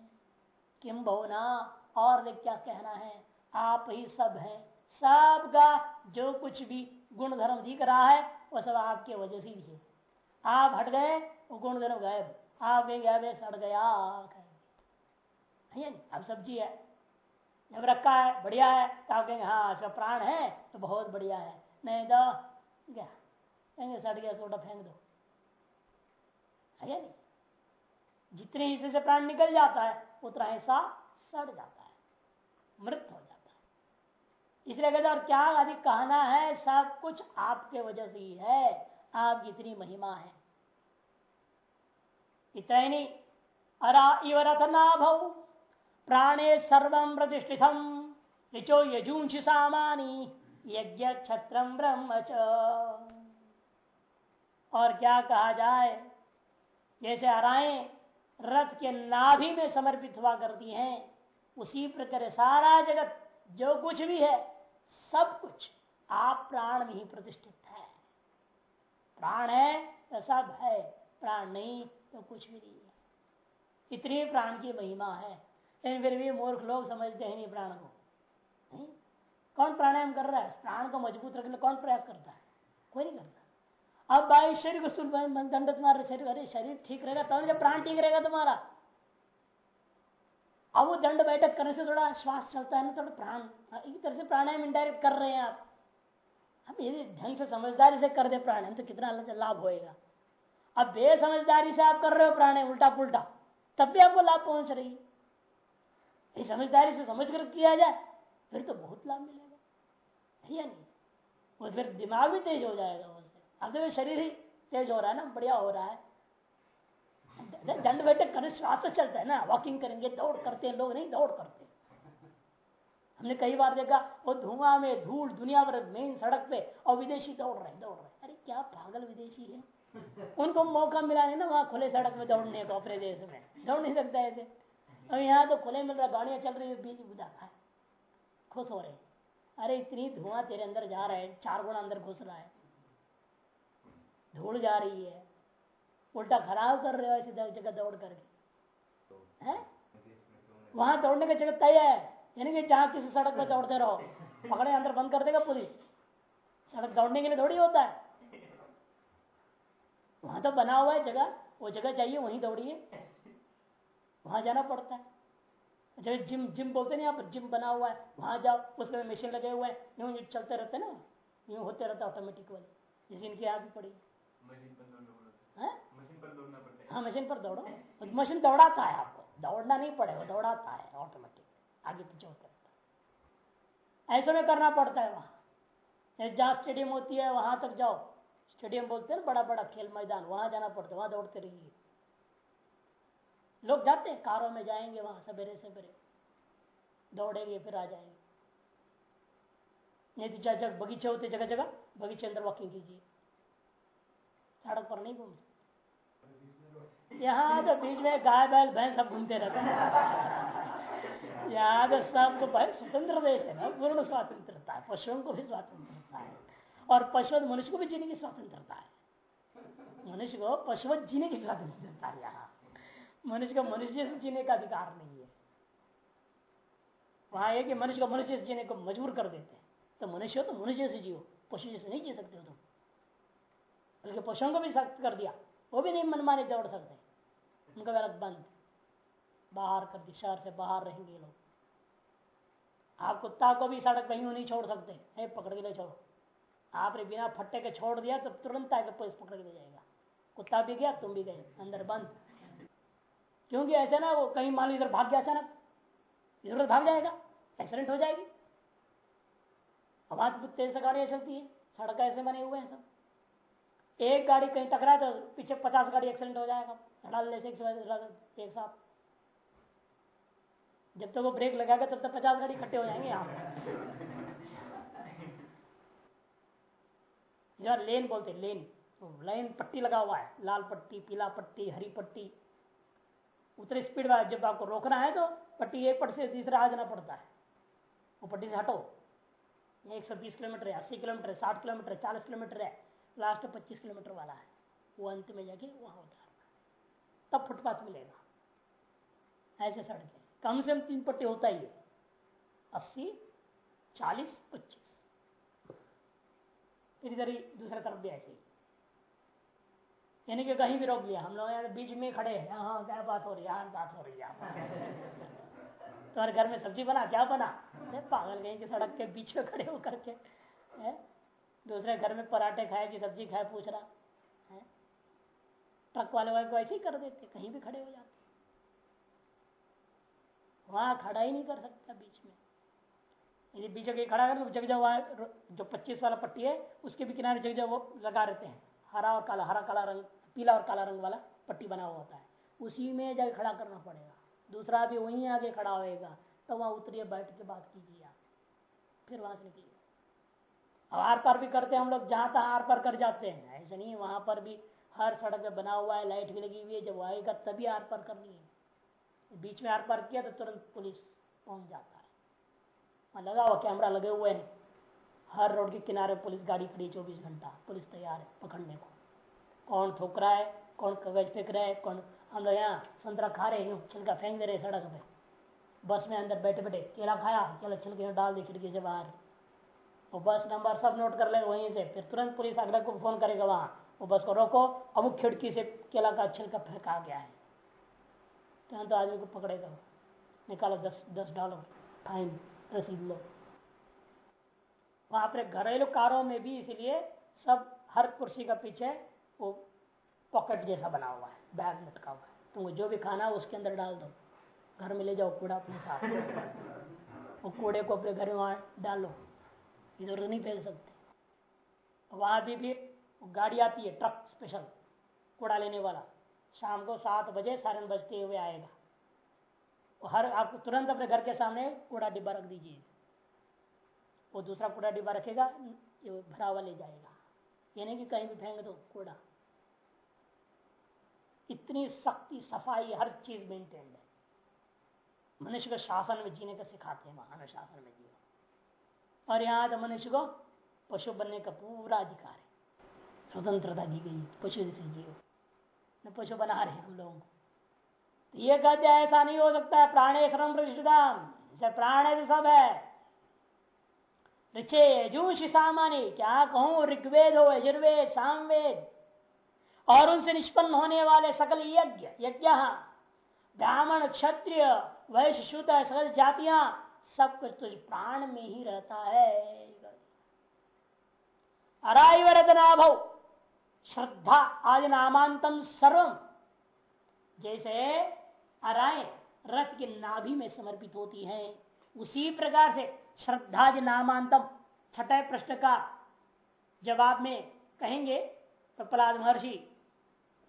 किम बहुना? और देख क्या कहना है? आप ही सब है। सबका जो कुछ भी गुण धर्म दिख रहा है, वह सब आपके वजह से ही है। आप हट गए, वो गुण धर्म गायब। आप गए गए सड़ गया अब सब्ज़ी है। जब रखा है, बढ़िया है तो आप कहेंगे हाँ इसका प्राण है तो बहुत बढ़िया है। नहीं तो क्या कहेंगे, सड़ गया सोटा फेंक दो। है जितने हिस्से से प्राण निकल जाता है, उतना हिस्सा सड़ जाता है, मृत हो जाता है। इसलिए कहते और क्या अधिक कहना है, सब कुछ आपके वजह से ही है। आप जितनी महिमा है इतना अरा इव रथना भव प्राणे सर्व प्रतिष्ठितम। ऋचो यजूंश सामानी यज्ञ छत्रम ब्रह्म और क्या कहा जाए, जैसे अराए रथ के नाभि में समर्पित हुआ करती हैं, उसी प्रकार सारा जगत, जो कुछ भी है, सब कुछ आप प्राण में ही प्रतिष्ठित है। प्राण है सब है प्राण नहीं। तो कुछ भी नहीं है। इतनी प्राण की महिमा है। लेकिन फिर भी मूर्ख लोग समझते हैं नहीं प्राण को। नहीं? कौन प्राणायाम कर रहा है? प्राण को मज़बूत रखने कौन प्रयास करता है? कोई नहीं करता। अब भाई शरीर को दंड तुम्हारे शरीर अरे शरीर ठीक रहेगा तब जब प्राण ठीक रहेगा तुम्हारा। अब वो दंड बैठक करने से थोड़ा श्वास चलता है ना, थोड़ा प्राण। एक तरह से प्राणायाम इंडायरेक्ट कर रहे हैं आप। अब यदि ढंग से समझदारी से कर दे प्राणायाम तो कितना लाभ होएगा। अब बेसमझदारी से आप कर रहे हो प्राणायाम उल्टा पुल्टा तब भी आपको लाभ पहुँच रही है। समझदारी से समझ कर किया जाए, फिर तो बहुत लाभ मिलेगा। या नहीं? वो फिर दिमाग भी तेज हो जाएगा उससे अब तो शरीर ही तेज हो रहा है ना, बढ़िया हो रहा है। दंड बैठक करने श्वास तो चलता है ना। वॉकिंग करेंगे, दौड़ करते हैं लोग, नहीं दौड़ करते। हमने कई बार देखा, वो धुआँ में धूल दुनिया भर मेन सड़क पे, और विदेशी दौड़ रहे दौड़ रहे। अरे क्या पागल विदेशी है। उनको मौका मिला नहीं ना वहाँ खुले सड़क में दौड़ने को अपने देश में। दौड़ नहीं सकता ऐसे। अब यहाँ तो खुले मिल रहा, गाड़ियाँ चल रही है, बीच है खुश हो रहे अरे इतनी धुआँ तेरे अंदर जा रहा है, चार गुना अंदर घुस रहा है। धूल जा रही है। उल्टा खराब कर रहे हो ऐसी जगह दौड़ करके। है? वहाँ दौड़ने का जगह तय है। यानी कि जहाँ किसी सड़क पर दौड़ते रहो, पकड़े, अंदर बंद कर देगा पुलिस। सड़क दौड़ने के लिए थोड़ी होता है। वहाँ तो बना हुआ है जगह वो जगह चाहिए वहीं दौड़िए। वहाँ जाना पड़ता है। जब जिम जिम बोलते हैं यहाँ पर जिम बना हुआ है वहाँ जाओ उसमें मशीन लगे हुए हैं यूँ चलते रहते ना यूँ होते रहता ऑटोमेटिक वाले जैसे इनकी भी पड़ी। हाँ। मशीन पर दौड़ो। मशीन दौड़ाता है आपको दौड़ना नहीं पड़ेगा दौड़ाता है ऑटोमेटिक आगे पीछे होते रहता है। ऐसे में करना पड़ता है वहाँ। जहाँ स्टेडियम होती है वहाँ तक जाओ। स्टेडियम बोलते हैं बड़ा बड़ा खेल मैदान, वहाँ जाना पड़ता वहाँ दौड़ते रहिए। लोग जाते हैं, कारों में जाएँगे वहाँ, सवेरे सवेरे। दौड़ेंगे, फिर आ जाएँगे। नहीं तो जगह बगीचे होते जगह जगह बगीचे अंदर वॉकिंग कीजिए। सड़क पर नहीं घूम सकते। यहाँ तो बीच में गाय बैल भैंस सब घूमते रहते हैं। यहाँ तो सबको स्वतंत्र देश है ना, पूर्ण स्वतंत्रता पशुओं को भी स्वतंत्रता है। और पशु मनुष्य को भी जीने की स्वतंत्रता है। मनुष्य को पशु जीने की स्वतंत्रता है यहाँ। मनुष्य का मनुष्य से जीने का अधिकार नहीं है। वहाँ एक मनुष्य को मनुष्य से जीने को मजबूर कर देते हैं। तो मनुष्य तो मनुष्य से जियो, पशु जैसे नहीं जी सकते हो तुम। बल्कि पशुओं को भी सख्त कर दिया, वो भी नहीं मनमाने दौड़ सकते। उनका गलत बंद। बाहर कर दी शहर से बाहर रहेंगे लोग। आप कुत्ता को भी सड़क कहीं नहीं छोड़ सकते। है पकड़ के ले छोड़ो आपने बिना फट्टे के छोड़ दिया तो तुरंत आके पुलिस पकड़ के ले जाएगा। कुत्ता भी गया, तुम भी गए, अंदर बंद। क्योंकि ऐसे ना वो कहीं मान लो इधर भाग गया अचानक, इधर भाग जाएगा, एक्सीडेंट हो जाएगी। आवाज़ तेज से गाड़ियाँ चलती है, सड़क ऐसे बने हुए हैं सब। एक गाड़ी कहीं टकरा तो पीछे पचास गाड़ी एक्सीडेंट हो जाएगा, धड़ाल से एक साथ। जब तक तो वो ब्रेक लगाएगा, तब तक तो पचास गाड़ी इकट्ठे हो जाएँगे यहाँ। जरा लेन बोलते लेन। लाइन पट्टी लगा हुआ है, लाल पट्टी, पीला पट्टी, हरी पट्टी। उतने स्पीड में जब आपको रोकना है तो पट्टी एक पट्टी से तीसरा आ जाना पड़ता है। वो पट्टी से हटो। एक सौ बीस किलोमीटर है, अस्सी किलोमीटर है, साठ किलोमीटर है, चालीस किलोमीटर है, लास्ट पच्चीस किलोमीटर वाला है। वो अंत में जाके वहाँ उतारना तब फुटपाथ मिलेगा। ऐसे सड़कें। कम से कम तीन पट्टी होता ही है। अस्सी, चालीस, पच्चीस। इधर ही दूसरा तरफ़ भी ऐसे ही। यानी कि कहीं भी रोक लिया, हम लोग बीच में खड़े हैं। हाँ क्या बात हो रही है? बात हो रही है तुम्हारे *laughs* घर में सब्ज़ी बना, क्या बना? पागल गई कि सड़क के बीच में खड़े होकर के, है? दूसरे घर में पराठे खाए कि सब्ज़ी खाए, पूछ रहा, है? ट्रक वाले वाले को ऐसे ही कर देते, कहीं भी खड़े हो जाते। वहाँ खड़ा ही नहीं कर सकता बीच में। यदि बीच में खड़ा कर तो जगह वहाँ जो पच्चीस वाला पट्टी है, उसके भी किनारे जगह वो लगा रहते हैं। हरा और काला, हरा काला रंग, पीला और काला रंग वाला पट्टी बना हुआ होता है। उसी में जाके खड़ा करना पड़ेगा। दूसरा भी वहीं आगे खड़ा होएगा तो वहाँ उतरिए, बैठ के बात कीजिए आप। फिर वहाँ से निकलिए। अब आर पार भी करते हैं हम लोग, जहाँ तहां आर पार कर जाते हैं। ऐसे नहीं, वहाँ पर भी हर सड़क में बना हुआ है, लाइट भी लगी हुई है, जब आएगा तभी आर पार करनी है। बीच में आर पार किया तो तुरंत पुलिस पहुँच जाता है। लगा हुआ कैमरा लगे हुए हैं। हर रोड के किनारे पुलिस गाड़ी खड़ी चौबीस घंटा। पुलिस तैयार है पकड़ने को। कौन ठोक रहा है? कौन कागज़ फेंक रहा है? कौन हम लोग यहाँ संतरा खा रहे हैं। छिलका फेंक दे रहे सड़क पे। बस में अंदर बैठे बैठे, केला खाया, केला छिलके डाल दी, खिड़की से बाहर। वो बस नंबर सब नोट कर ले, वहीं से। फिर तुरंत पुलिस अगले को फ़ोन करेगा वहाँ। वो बस को रोको, अब खिड़की से केला का छिलका फेंका गया है। तुरंत तो आदमी को पकड़ेगा निकालो, दस दस डॉलर फाइन। लो वहाँ पर घरेलू कारों में भी इसलिए सब हर कुर्सी का पीछे वो पॉकेट जैसा बना हुआ है, बैग लटका हुआ है। तुमको जो भी खाना है उसके अंदर डाल दो। घर में ले जाओ कूड़ा अपने साथ। वो कूड़े को अपने घर में वहाँ डालो। इधर नहीं फैल सकते। वहाँ भी भी गाड़ी आती है, ट्रक स्पेशल, कूड़ा लेने वाला। शाम को सात बजे सारे बजते हुए आएगा। हर आपको तुरंत अपने घर के सामने कूड़ा डिब्बा रख दीजिए। वो दूसरा कूड़ा डिब्बा रखेगा, ये भरा हुआ ले जाएगा। ये नहीं कि कहीं भी फेंक दो, कूड़ा। इतनी सख्ती, सफ़ाई हर चीज़ मेंटेन्ड है। मनुष्य को शासन में जीने का सिखाते हैं, महान शासन में जीवन और यहाँ तो मनुष्य को पशु बनने का पूरा अधिकार है। स्वतंत्रता दी गई पशु जैसे जीव न पशु बना रहे हम लोगों। को ये कहते ऐसा नहीं हो सकता है प्राणे श्रम प्रतिष्ठिता प्राण है सब है। ऋचे यजूषि सामान्य, क्या कहूँ, ऋग्वेद हो, यजुर्वेद, सामवेद, और उनसे निष्पन्न होने वाले सकल यज्ञ यज्ञ, ब्राह्मण, क्षत्रिय, वैश्य शुद्ध सकल जातियाँ, सब कुछ तुझ प्राण में ही रहता है। अरायवरदनाभ, श्रद्धा, आदि नामांतम सर्वम जैसे अराय रथ के नाभि में समर्पित होती है। उसी प्रकार से श्रद्धा नामांतम छठे प्रश्न का जवाब में कहेंगे तो प्रहलाद महर्षि,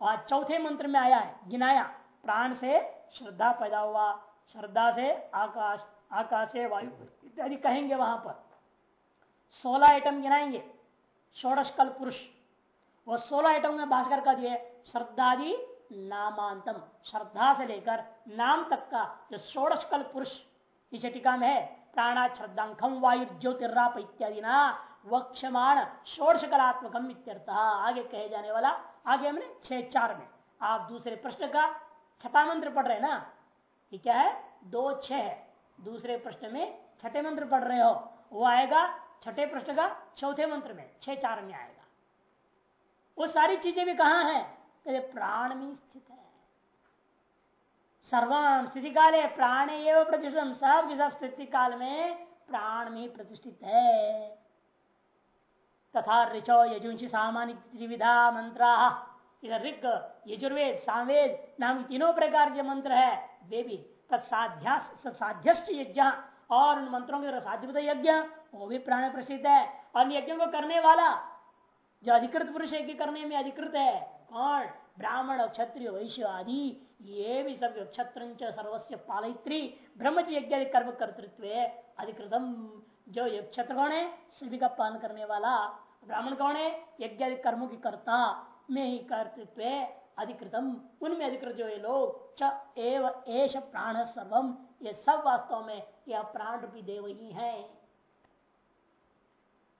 वहाँ चौथे मंत्र में आया है, गिनाया, प्राण से श्रद्धा पैदा हुआ, श्रद्धा से आकाश आकाश से वायु। इत्यादि कहेंगे वहाँ पर। सोलह आइटम गिनाएँगे, षोड़श कल पुरुष। वो सोलह आइटम में भास्कर का दिए श्रद्धादि नामांतम, श्रद्धा से लेकर नाम तक का जो षोड़श कल पुरुष नीचे टीका में है, प्राणा श्रद्धांखम वायु ज्योतिराप इत्यादि ना वक्षमाण षोड़श कलात्मकम इत्यर्थ। आगे कहे जाने वाला, आगे हमने छह चार में। आप दूसरे प्रश्न का छठा मंत्र पढ़ रहे ना? ये क्या है? दो छह है। दूसरे प्रश्न में छठे मंत्र पढ़ रहे हो। वो आएगा छठे प्रश्न का चौथे मंत्र में, छह चार में आएगा। वो सारी चीज़ें भी कहा है? कहते प्राण में स्थित। है सर्वम स्थिति काल है प्राण एवं प्रतिशतम सब सब स्थिति काल में प्राण में प्रतिष्ठित। है तथा ऋचो यजुंशी सामान्य त्रिविधा मंत्रा। इधर ऋग यजुर्वेद, सामवेद नाम तीनों प्रकार के मंत्र है। वे भी तत्साध्य यज्ञ। और उन मंत्रों के साध्य यज्ञ, वो भी प्राण प्रसिद्ध है और यज्ञों को करने वाला, जो अधिकृत पुरुष है करने में अधिकृत है कौन ब्राह्मण, क्षत्रिय, वैश्य आदि ये भी सब क्षत्र सर्वस्व पालित्री ब्रह्म यज्ञ कर्म कर्तृत्व अधिकृतम जो क्षत्र कौन है? सभी का पालन करने वाला ब्राह्मण कौन है? यज्ञ कर्मों की कर्ता में ही कर्तृत्व अधिकृतम उनमें अधिकृत जो ये लोग एव एश प्राण सर्वम ये सब वास्तव में यह प्राण रूपी देव ही है।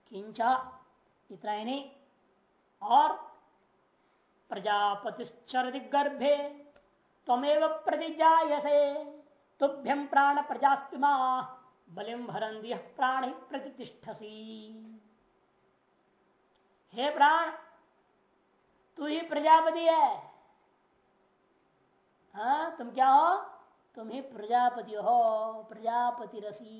किंचा, इतना ही नहीं। और प्रजापतिश्चरदि गर्भे तमेव प्रतिजायसे। तुभ्यम प्राण प्रजास्तिमा बलिम भरन प्राण ही प्रतिष्ठसी हे प्राण, तू ही प्रजापति है। हाँ तुम क्या हो? तुम ही प्रजापति हो प्रजापति रसी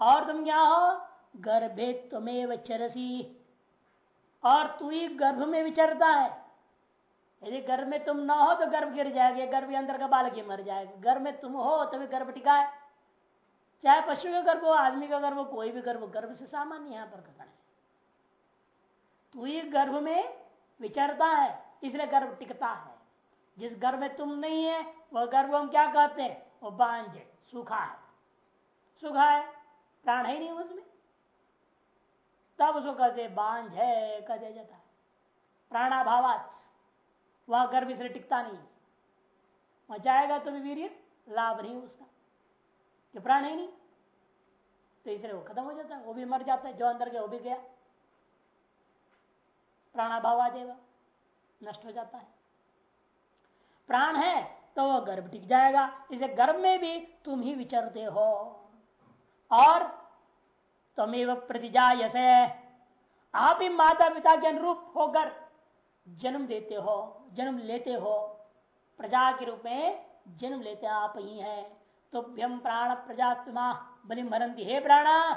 और तुम क्या हो? गर्भे तुम्हें चरसी। और तू ही गर्भ में विचरता है। यदि गर्भ में तुम ना हो तो गर्भ गिर जाएगा, गर्भ के अंदर का बालक ही मर जाएगा। गर्भ में तुम हो तभी गर्भ टिका है। चाहे पशु का गर्भ हो, आदमी का गर्भ हो, कोई भी गर्भ गर्भ से सामान्य यहाँ पर कथन है। तू ही गर्भ में विचरता है, इसलिए गर्भ टिकता है। जिस गर्भ में तुम नहीं है, वह गर्भ हम क्या कहते हैं? वो बांझ सूखा है। सूखा है, प्राण है नहीं उसमें। तब उसको कहते बांझ है, कह दिया जाता है। प्राणाभावात, वह गर्भ इसलिए टिकता नहीं वह जाएगा तो भी वीर लाभ नहीं उसका। कि प्राण है नहीं। तो इसलिए वो खत्म हो जाता है, वो भी मर जाता है, जो अंदर गया, वो भी गया। प्राणाभाव आ जाएगा नष्ट हो जाता है। प्राण है तो वह गर्भ टिक जाएगा। इसे गर्भ में भी तुम ही विचरते हो। और तमेव प्रतिजायसे। आप ही माता पिता के अनुरूप होकर जन्म देते हो, जन्म लेते हो, प्रजा के रूप में जन्म लेते आप ही है। तुभ्यम प्राण प्रजा तुमा बलि मरंती हे प्राण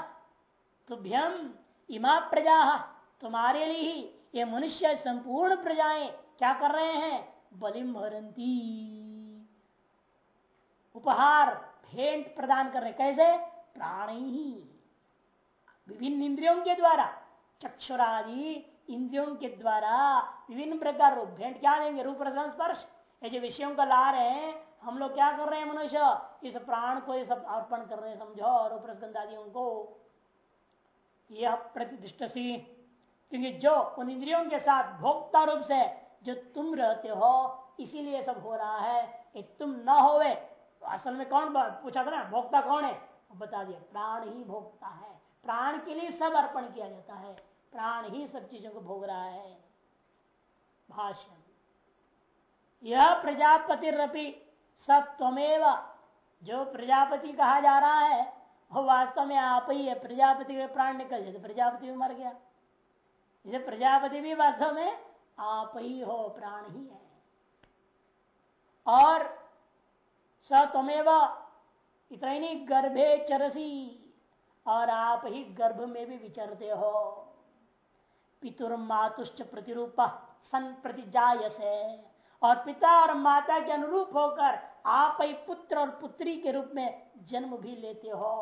तुभ्यम इमा प्रजा, तुम्हारे लिए ही ये मनुष्य संपूर्ण प्रजाएँ क्या कर रहे हैं? बलिम हरंती उपहार, भेंट प्रदान कर रहे कैसे? प्राण ही। विभिन्न इंद्रियों के द्वारा, चक्षुरादि इंद्रियों के द्वारा विभिन्न प्रकार रूप, भेंट क्या देंगे रूप स्पर्श। ये जो विषयों का ला रहे हैं, हम लोग क्या कर रहे हैं मनुष्य? इस प्राण को ये सब अर्पण कर रहे हैं, समझो रूप रसगंधादियों को। यह प्रतिष्ठ क्योंकि जो उन इंद्रियों के साथ भोक्ता रूप से जो तुम रहते हो, इसीलिए सब हो रहा है कि तुम न होवे। असल में कौन पूछा था ना, भोक्ता कौन है? बता दिया, प्राण ही भोक्ता है। प्राण के लिए सब अर्पण किया जाता है। प्राण ही सब चीज़ों को भोग रहा है। भाषण यह प्रजापति रपि सब जो प्रजापति कहा जा रहा है, वो वास्तव में आप ही है। प्रजापति के प्राण निकल जाते, प्रजापति भी मर गया। इसे प्रजापति भी वास्तव में आप ही हो, प्राण ही है। और स तमेव इतना ही नहीं गर्भे चरसी। और आप ही गर्भ में भी विचरते हो। पितुर मातुश्च प्रतिरूप सन प्रतिजायसे। और पिता और माता के अनुरूप होकर आप ही पुत्र और पुत्री के रूप में जन्म भी लेते हो।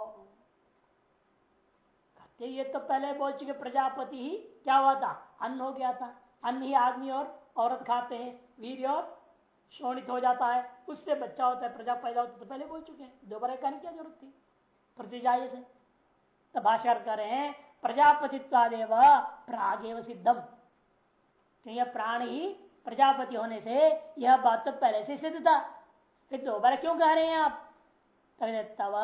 कहते ये तो पहले बोल चुके प्रजापति ही, क्या हुआ था? अन्न हो गया था। अन्न ही आदमी और औरत खाते हैं, वीर और शोणित हो जाता है। उससे बच्चा होता है, प्रजा पैदा होता है तो पहले बोल चुके हैं। दोबारा कहने की ज़रूरत थी? प्रतिजाय से तो भाषा कर रहे हैं प्रजापतित्वादेव प्रागेव सिद्धम। तो यह प्राण ही प्रजापति होने से यह बात तो पहले से सिद्ध था। फिर दोबारा क्यों कह रहे हैं आप? तब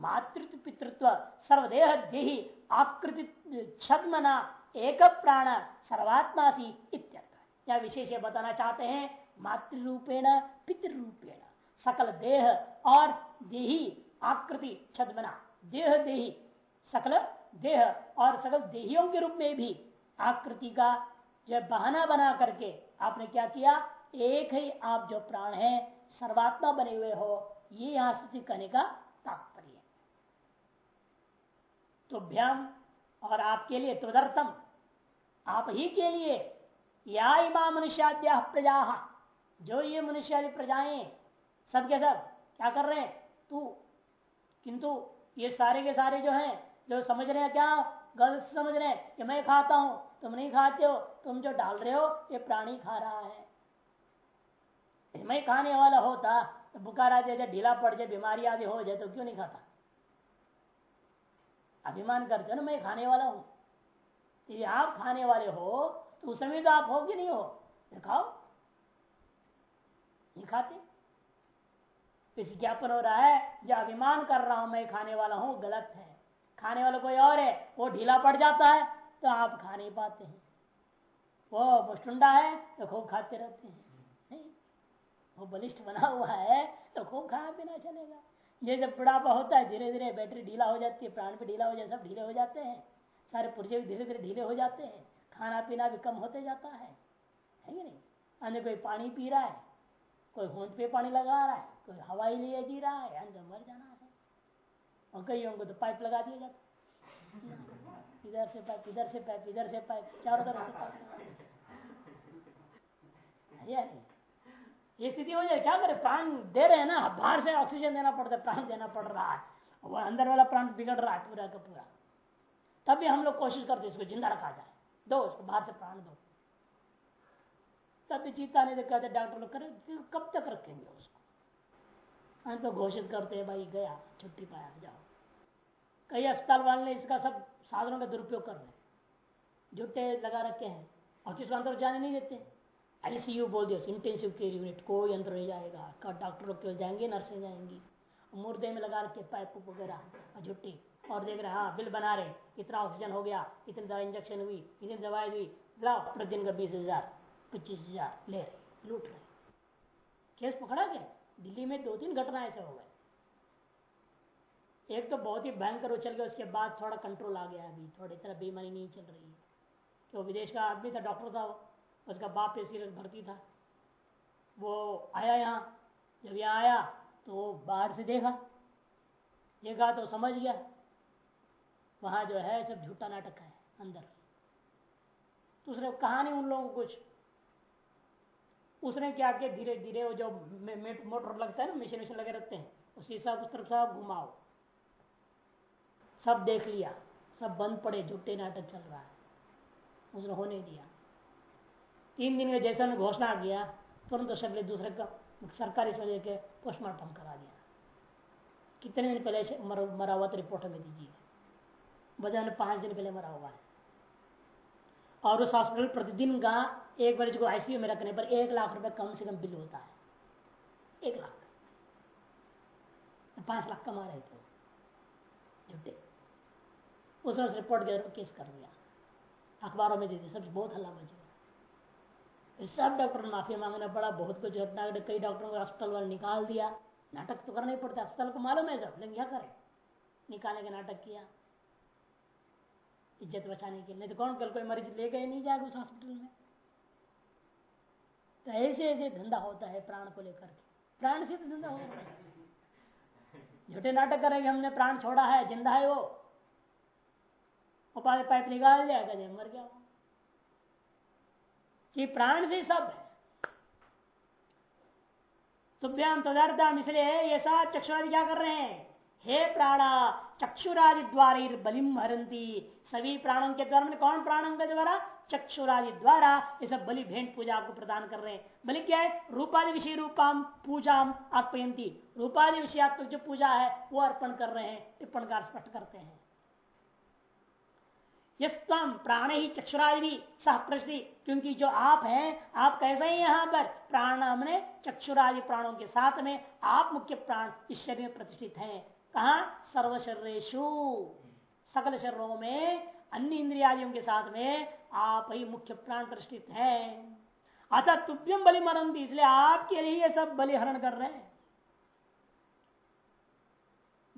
मातृत्व पितृत्व सर्वदेह देही आकृति छदमना एक प्राण सर्वात्मा सी इत्यर्थ। यह विशेष बताना चाहते हैं, मातृरूपेण, पितृरूपेण। सकल देह और देही आकृति छदमना देह देही सकल देह और सकल देहियों के रूप में भी आकृति का जो बहाना बना करके आपने क्या किया? एक ही आप जो प्राण है, सर्वात्मा बने हुए हो, ये यहाँ स्थिति कहने का तात्पर्य तुभ्यम और आपके लिए तदर्थम आप ही के लिए या इमा मनुष्याद्या प्रजा। जो ये मनुष्य प्रजाएँ सब के सब क्या कर रहे हैं? तू, किंतु ये सारे के सारे जो हैं जो समझ रहे हैं क्या? गलत समझ रहे हैं। कि मैं खाता हूँ, तुम नहीं खाते हो, तुम जो डाल रहे हो, ये प्राणी खा रहा है। मैं खाने वाला होता तो बुखार आ जाए ढीला पड़ जाए, बीमारी आदि हो जाए तो क्यों नहीं खाता? अभिमान करते हो ना, मैं खाने वाला हूँ। यदि आप खाने वाले हो तो उस समय तो आप हो कि नहीं हो? फिर खाओ। नहीं खाते? इस ज्ञापन हो रहा है, जो अभिमान कर रहा हूँ, मैं खाने वाला हूँ, गलत है। खाने वाला कोई और है, वो ढीला पड़ जाता है तो आप खा नहीं पाते हैं। वो मुस्टुंडा है तो खूब खाते रहते हैं। वो बलिष्ठ बना हुआ है तो खूब खाना पीना चलेगा। ये जब बुढ़ापा होता है धीरे धीरे बैटरी ढीला हो जाती है, प्राण भी ढीला हो जाए, सब ढीले हो जाते हैं। सारे पुर्जे भी धीरे धीरे ढीले हो जाते हैं। खाना पीना भी कम होते जाता है। है कि नहीं? कोई पानी पी रहा है, कोई होंठ पे पानी लगा रहा है, कोई हवाई लिए जी रहा है, अंदर मर जाना और कईयों को तो पाइप लगा दिया जाता इधर से पाइप, इधर से पाइप, इधर से पाइप, चारों तरफ़ से पाइप। ये स्थिति हो जाए, क्या करे? प्राण दे रहे हैं ना, बाहर से ऑक्सीजन देना पड़ता है, प्राण देना पड़ रहा है। वो अंदर वाला प्राण बिगड़ रहा है, पूरा का पूरा। तब भी हम लोग कोशिश करते इसको ज़िंदा रखा जाए। दो उसको बाहर से प्राण दो। तब भी जीता नहीं तो कहते डॉक्टर लोग करे कब तक रखेंगे उसको? अंत तो घोषित करते हैं, भाई गया, छुट्टी पाया, जाओ। कई अस्पताल वाले ने इसका सब साधनों का दुरुपयोग कर रहे हैं। झुट्टे लगा रखे हैं। और किसको अंदर जाने नहीं देते। आईसीयू बोल दिया इंटेंसिव केयर यूनिट कोई अंदर नहीं जाएगा। डॉक्टर लोग जाएँगे नर्सें जाएँगी। मुर्दे में लगा रखे पाइप वगैरह झुट्टी और देख रहे हाँ बिल बना रहे इतना ऑक्सीजन हो गया, इतनी दवा इंजेक्शन हुई, इतनी दवाई हुई। लाओ, प्रतिदिन का बीस हज़ार, पच्चीस हज़ार ले रहे लूट रहे केस पकड़ा गया दिल्ली में दो तीन घटना ऐसे हो गए एक तो बहुत ही भयंकर उछल गया, उसके बाद थोड़ा कंट्रोल आ गया अभी, थोड़ी तरह बेमानी नहीं चल रही है। तो विदेश का आदमी था डॉक्टर था उसका बाप पे सीरियस भर्ती था। वो आया यहाँ, जब यहाँ आया तो बाहर से देखा देखा तो समझ गया, वहाँ जो है सब झूठा नाटक है, अंदर। उसने कहा नहीं उन लोगों को कुछ। उसने क्या किया धीरे धीरे वो जो मोटर लगता है ना मशीन मशीन लगे रहते हैं, उसी सब उस तरफ़ सब घुमाओ। सब देख लिया सब बंद पड़े झूठे नाटक चल रहा है। उसने होने दिया। तीन दिन में जैसा घोषणा किया तुरंत तो दूसरे का सरकारी इस वजह के पोस्टमार्टम करा दिया। कितने दिन पहले मर, मरा हुआ तो रिपोर्ट में दीजिए। में पाँच दिन पहले मरा हुआ है। और उस हॉस्पिटल प्रतिदिन का एक मरीज़ को आईसीयू में रखने पर एक लाख रुपए कम से कम बिल होता है। एक लाख। पाँच लाख कमा रहे थे झूठे। उसने उस रिपोर्ट के केस कर दिया। अखबारों में दे दी सब बहुत हल्ला मच। गया सब डॉक्टर ने माफ़ी मांगना पड़ा। बहुत कुछ घटना कई डॉक्टरों को अस्पताल वाले निकाल दिया। नाटक तो करना ही पड़ता अस्पताल को मालूम है सब। लेकिन क्या करें? निकालने का नाटक किया। इज़्ज़त बचाने के लिए। नहीं तो कौन कल कोई मरीज़ ले गए नहीं जाएगा उस हॉस्पिटल में? तो ऐसे ऐसे धंधा होता है प्राण को लेकर के। प्राण से तो धंधा होता है झूठे नाटक करेंगे। हमने प्राण छोड़ा है। ज़िंदा है वो। उपाय पाइप निकाल दिया गए मर गया कि प्राण से सब है। तुभ्याम तदर्थम इसलिए ये सब चक्षुरादि क्या कर रहे हैं? हे प्राणा, चक्षुरादि द्वारा बलिम हरंती सभी प्राणों के द्वारा कौन प्राणों के द्वारा? चक्षुरादि द्वारा ये सब बलि भेंट पूजा आपको प्रदान कर रहे हैं। बलि क्या है? रूपादि विषय रूपाम पूजाम अर्पयंती रूपादि विषयात्मक जो पूजा है, वो अर्पण कर रहे हैं, टिप्पणकार स्पष्ट करते हैं। यम प्राण ही चक्षुरादि सह प्रश्न क्योंकि जो आप हैं, आप कैसे ही यहाँ पर? प्राण हमने चक्षुरादि प्राणों के साथ में आप मुख्य प्राण इस शरीर में प्रतिष्ठित हैं। कहा? सर्व शरीरेशु सकल शरीरों में, अन्य इंद्रियादियों के साथ में आप ही मुख्य प्राण प्रतिष्ठित है। अतः तुभ्यम बलि मरंती इसलिए आपके लिए ये सब बलिहरण कर रहे हैं।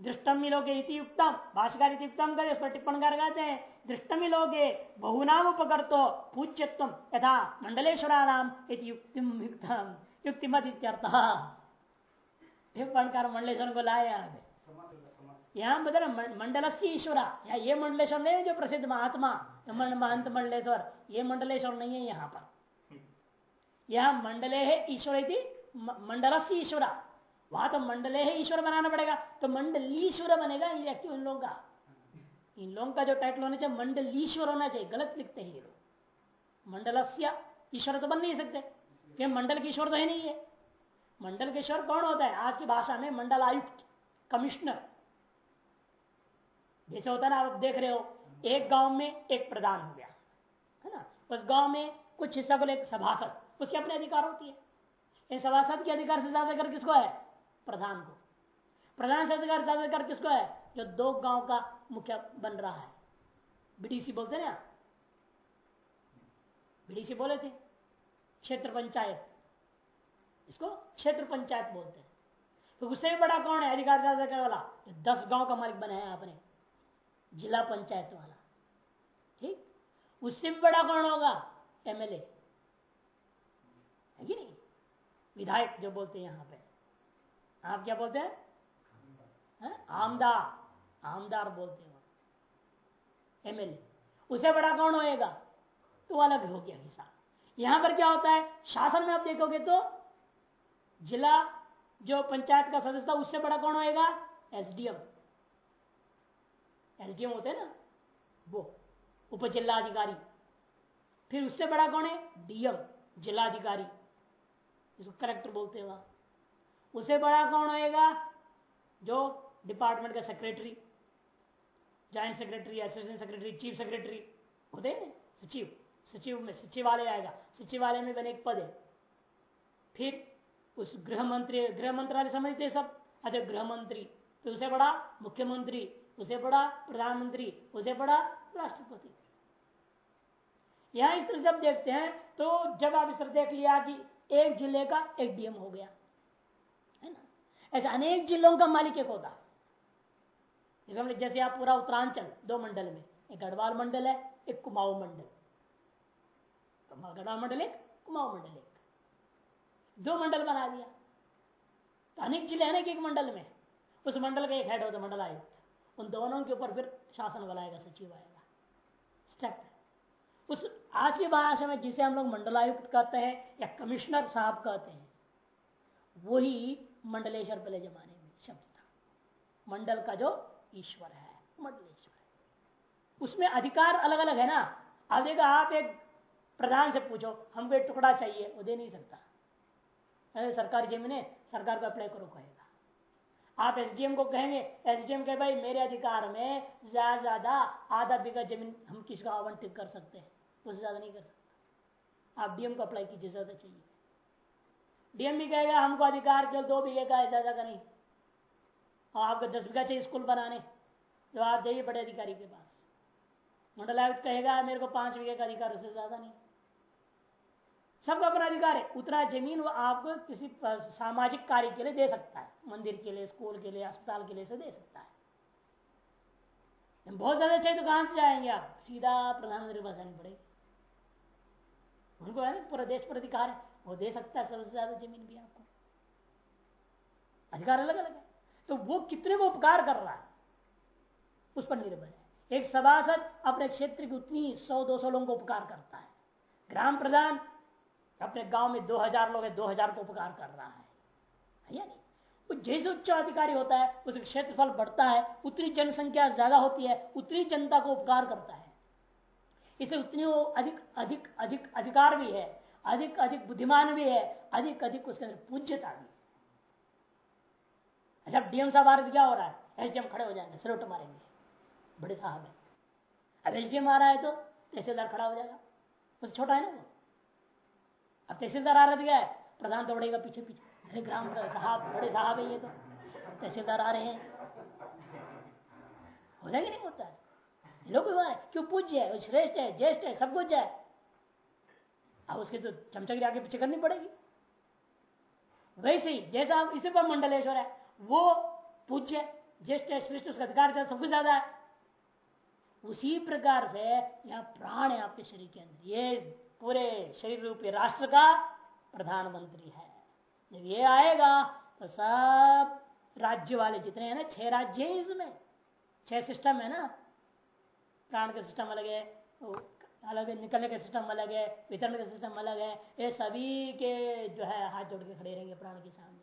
दृष्टम इति युक्तम। भाषाकार टिप्पण कर गाते हैं। दृष्टम मिलोगे, बहुनाम उपकर तो पूज्यत्व यथा मंडलेश्वरा नाम युक्तिम इत्यर्थ। टिप्पण कर मंडलेश्वर को लाया यहाँ बता मंडल से ईश्वरा। यहाँ ये मंडलेश्वर नहीं है जो प्रसिद्ध महात्मा महंत मंडलेश्वर ये मंडलेश्वर नहीं है यहाँ पर। यह मंडले है ईश्वर मंडल से ईश्वरा। वहाँ तो मंडले है ईश्वर बनाना पड़ेगा। तो मंडलीश्वर बनेगा एक्चुअल इन लोगों का। इन लोगों का जो टाइटल होना चाहिए, मंडलीश्वर होना चाहिए। गलत लिखते हैं ये लोग। मंडलस्य ईश्वर तो बन नहीं सकते। क्योंकि मंडल की ईश्वर तो है नहीं है मंडल के ईश्वर कौन होता है? आज की भाषा में मंडल आयुक्त कमिश्नर। जैसे होता है ना, आप देख रहे हो, एक गाँव में एक प्रधान हो गया। है ना? उस गाँव में कुछ हिस्सा को एक सभासद, उसके अपने अधिकार होती है। इन सभासद के अधिकार से ज़्यादा कर किसको है? प्रधान को। प्रधान से अधिकार किसको है? जो दो गाँव का मुखिया बन रहा है। बीडीसी बोलते ना? बीडीसी बोले थे? क्षेत्र पंचायत। इसको क्षेत्र पंचायत बोलते हैं। तो उससे भी बड़ा कौन है? अधिकार करने वाला। दस गाँव का मालिक बना है आपने। जिला पंचायत वाला। ठीक? उससे भी बड़ा कौन होगा? एमएलए। है कि नहीं? विधायक जो बोलते हैं यहाँ पे। आप क्या बोलते हैं? है? आमदार आमदार बोलते हैं एमएलए उसे बड़ा कौन होएगा? तो अलग हो गया हिसाब यहाँ पर क्या होता है? शासन में आप देखोगे तो जिला जो पंचायत का सदस्य था, उससे बड़ा कौन होएगा? एसडीएम। एसडीएम होते हैं ना? वो उप जिलाधिकारी फिर उससे बड़ा कौन है? डीएम, जिलाधिकारी। जिसको करेक्टर बोलते हैं वहाँ। उसे बड़ा कौन होएगा? जो डिपार्टमेंट का secretary joint secretary assistant secretary chief secretary होते सचिव सचिव में, सचिवालय आएगा। सचिवालय में बने एक पद है। फिर उस गृह मंत्री, गृह मंत्रालय समझते सब। अच्छा गृह मंत्री तो उसे बड़ा मुख्यमंत्री, उसे बड़ा प्रधानमंत्री, उसे बड़ा राष्ट्रपति। यहाँ इस तरह जब देखते हैं तो जब आप इस तरह देख लिया कि एक ज़िले का एक डीएम हो गया। ऐसे अनेक जिलों का मालिक एक होता। जैसे आप पूरा उत्तरांचल, दो मंडल में। एक गढ़वाल मंडल है, एक कुमाऊ मंडल। गढ़वाल मंडल एक, कुमाऊ मंडल एक। दो मंडल बना दिया। तो अनेक ज़िले हैं एक मंडल में। उस मंडल का एक हेड होता मंडल आयुक्त। उन दोनों के ऊपर फिर शासन बनाएगा, सचिव आएगा। स्टेप उस आज की भाषा में जिसे हम लोग मंडलायुक्त कहते हैं या कमिश्नर साहब कहते हैं, वही मंडलेश्वर पहले जमाने में शब्द था। मंडल का जो ईश्वर है, मंडलेश्वर उसमें अधिकार अलग अलग है ना। आप देखा आप एक प्रधान से पूछो, हमको एक टुकड़ा चाहिए, वो दे नहीं सकता। सरकारी ज़मीन है सरकार को अप्लाई करो, कहेगा। आप एसडीएम को कहेंगे एसडीएम कहे, भाई, मेरे अधिकार में ज़्यादा ज़्यादा आधा बीघा ज़मीन हम किसको आवंटित कर सकते हैं? उससे ज़्यादा नहीं कर सकता। आप डीएम को अप्लाई कीजिए, ज़्यादा चाहिए। डीएम भी कहेगा, हमको अधिकार केवल दो बीघे का है ज़्यादा का नहीं और आपको दस बीघा चाहिए स्कूल बनाने। तो आप जाइए बड़े अधिकारी के पास। मंडलायुक्त कहेगा, मेरे को पाँच बीघे का अधिकार, उससे ज़्यादा नहीं। सबका अपना अधिकार है। उतना ज़मीन वो आपको किसी सामाजिक कार्य के लिए दे सकता है। मंदिर के लिए, स्कूल के लिए, अस्पताल के लिए से दे सकता है। बहुत ज़्यादा चाहिए तो कहाँ से जाएँगे आप? सीधा प्रधानमंत्री पास आनी पड़ेगी। उनको है ना, पूरा देश पर अधिकार है। वो दे सकता है सबसे ज़्यादा ज़मीन भी आपको। अधिकार अलग अलग है। तो वो कितने को उपकार कर रहा है? उस पर निर्भर है। एक सभासद अपने क्षेत्र की उतनी सौ, दो सौ लोगों को उपकार करता है। ग्राम प्रधान अपने गाँव में 2000 लोग है 2000 को उपकार कर रहा है। वो जैसे उच्च अधिकारी होता है, उस क्षेत्रफल बढ़ता है, उतनी जनसंख्या ज़्यादा होती है, उतनी जनता को उपकार करता है। इसे उतनी वो अधिक अधिक अधिक अधिकार भी है। अधिक अधिक बुद्धिमान भी है अधिक अधिक उसके अंदर पूज्यता भी अच्छा डीएम साहब आ क्या हो रहा है? एसडीएम खड़े हो जाएँगे सलोट मारेंगे। बड़े साहब है। अब एसडीएम आ रहा है तो तहसीलदार खड़ा हो जाएगा। उससे छोटा है ना वो? अब तहसीलदार आ रहा है? प्रधान दौड़ेगा पीछे पीछे। अरे ग्राम साहब, बड़े साहब है ये तो। तहसीलदार आ रहे हैं। हो जाएगा नहीं होता लोग क्यों पूज्य है? श्रेष्ठ है, ज्येष्ठ है, सब कुछ है। अब उसके तो चमचगरी आगे पीछे करनी पड़ेगी। वैसे ही, जैसा इसे पर मंडलेश्वर है, वो पूज्य, ज्येष्ठ, श्रेष्ठ, उसका अधिकार सब कुछ ज़्यादा है। उसी प्रकार से यहाँ प्राण है आपके शरीर के अंदर। ये पूरे शरीर रूपी राष्ट्र का प्रधानमंत्री है। जब ये आएगा तो सब राज्य वाले जितने हैं ना, छह राज्य हैं इसमें। छह सिस्टम है ना? प्राण का सिस्टम अलग है अलग है निकलने का सिस्टम अलग है, वितरण का सिस्टम अलग है। ये सभी के जो है हाथ जोड़ के खड़े रहेंगे प्राण के सामने।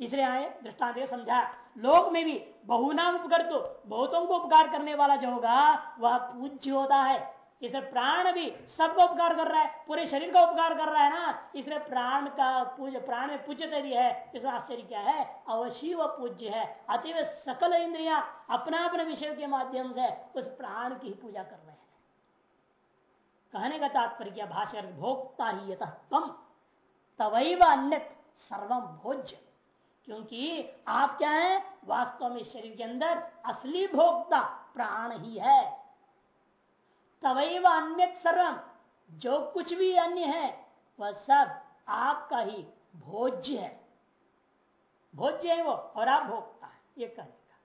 इसलिए आए, दृष्टांत समझा, लोक में भी बहुनाम उपकर तो बहुतों को उपकार करने वाला जो होगा, वह पूज्य होता है। इसलिए प्राण भी सबको उपकार कर रहा है, पूरे शरीर का उपकार कर रहा है ना। इसलिए प्राण का पूज, प्राण में पूज्यता भी है, इसमें आश्चर्य क्या है? अवश्य वह पूज्य है, अतिव सकल इंद्रिया अपना अपने विषय के माध्यम से उस प्राण की ही पूजा कर रहे हैं। कहने का तात्पर्य क्या भाषा भोक्ता ही यथ तम, तवैव अन्य सर्वम भोज्य। क्योंकि आप क्या है? वास्तव में शरीर के अंदर असली भोक्ता प्राण ही है। तवैव अन्य सर्वम जो कुछ भी अन्य है, वह सब आपका ही भोज्य है। भोज्य है वो, और आप भोगता है, ये कहने का।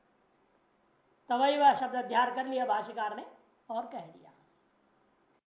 तवैव शब्द अध्यार कर लिया भाषिकार ने, और कह दिया।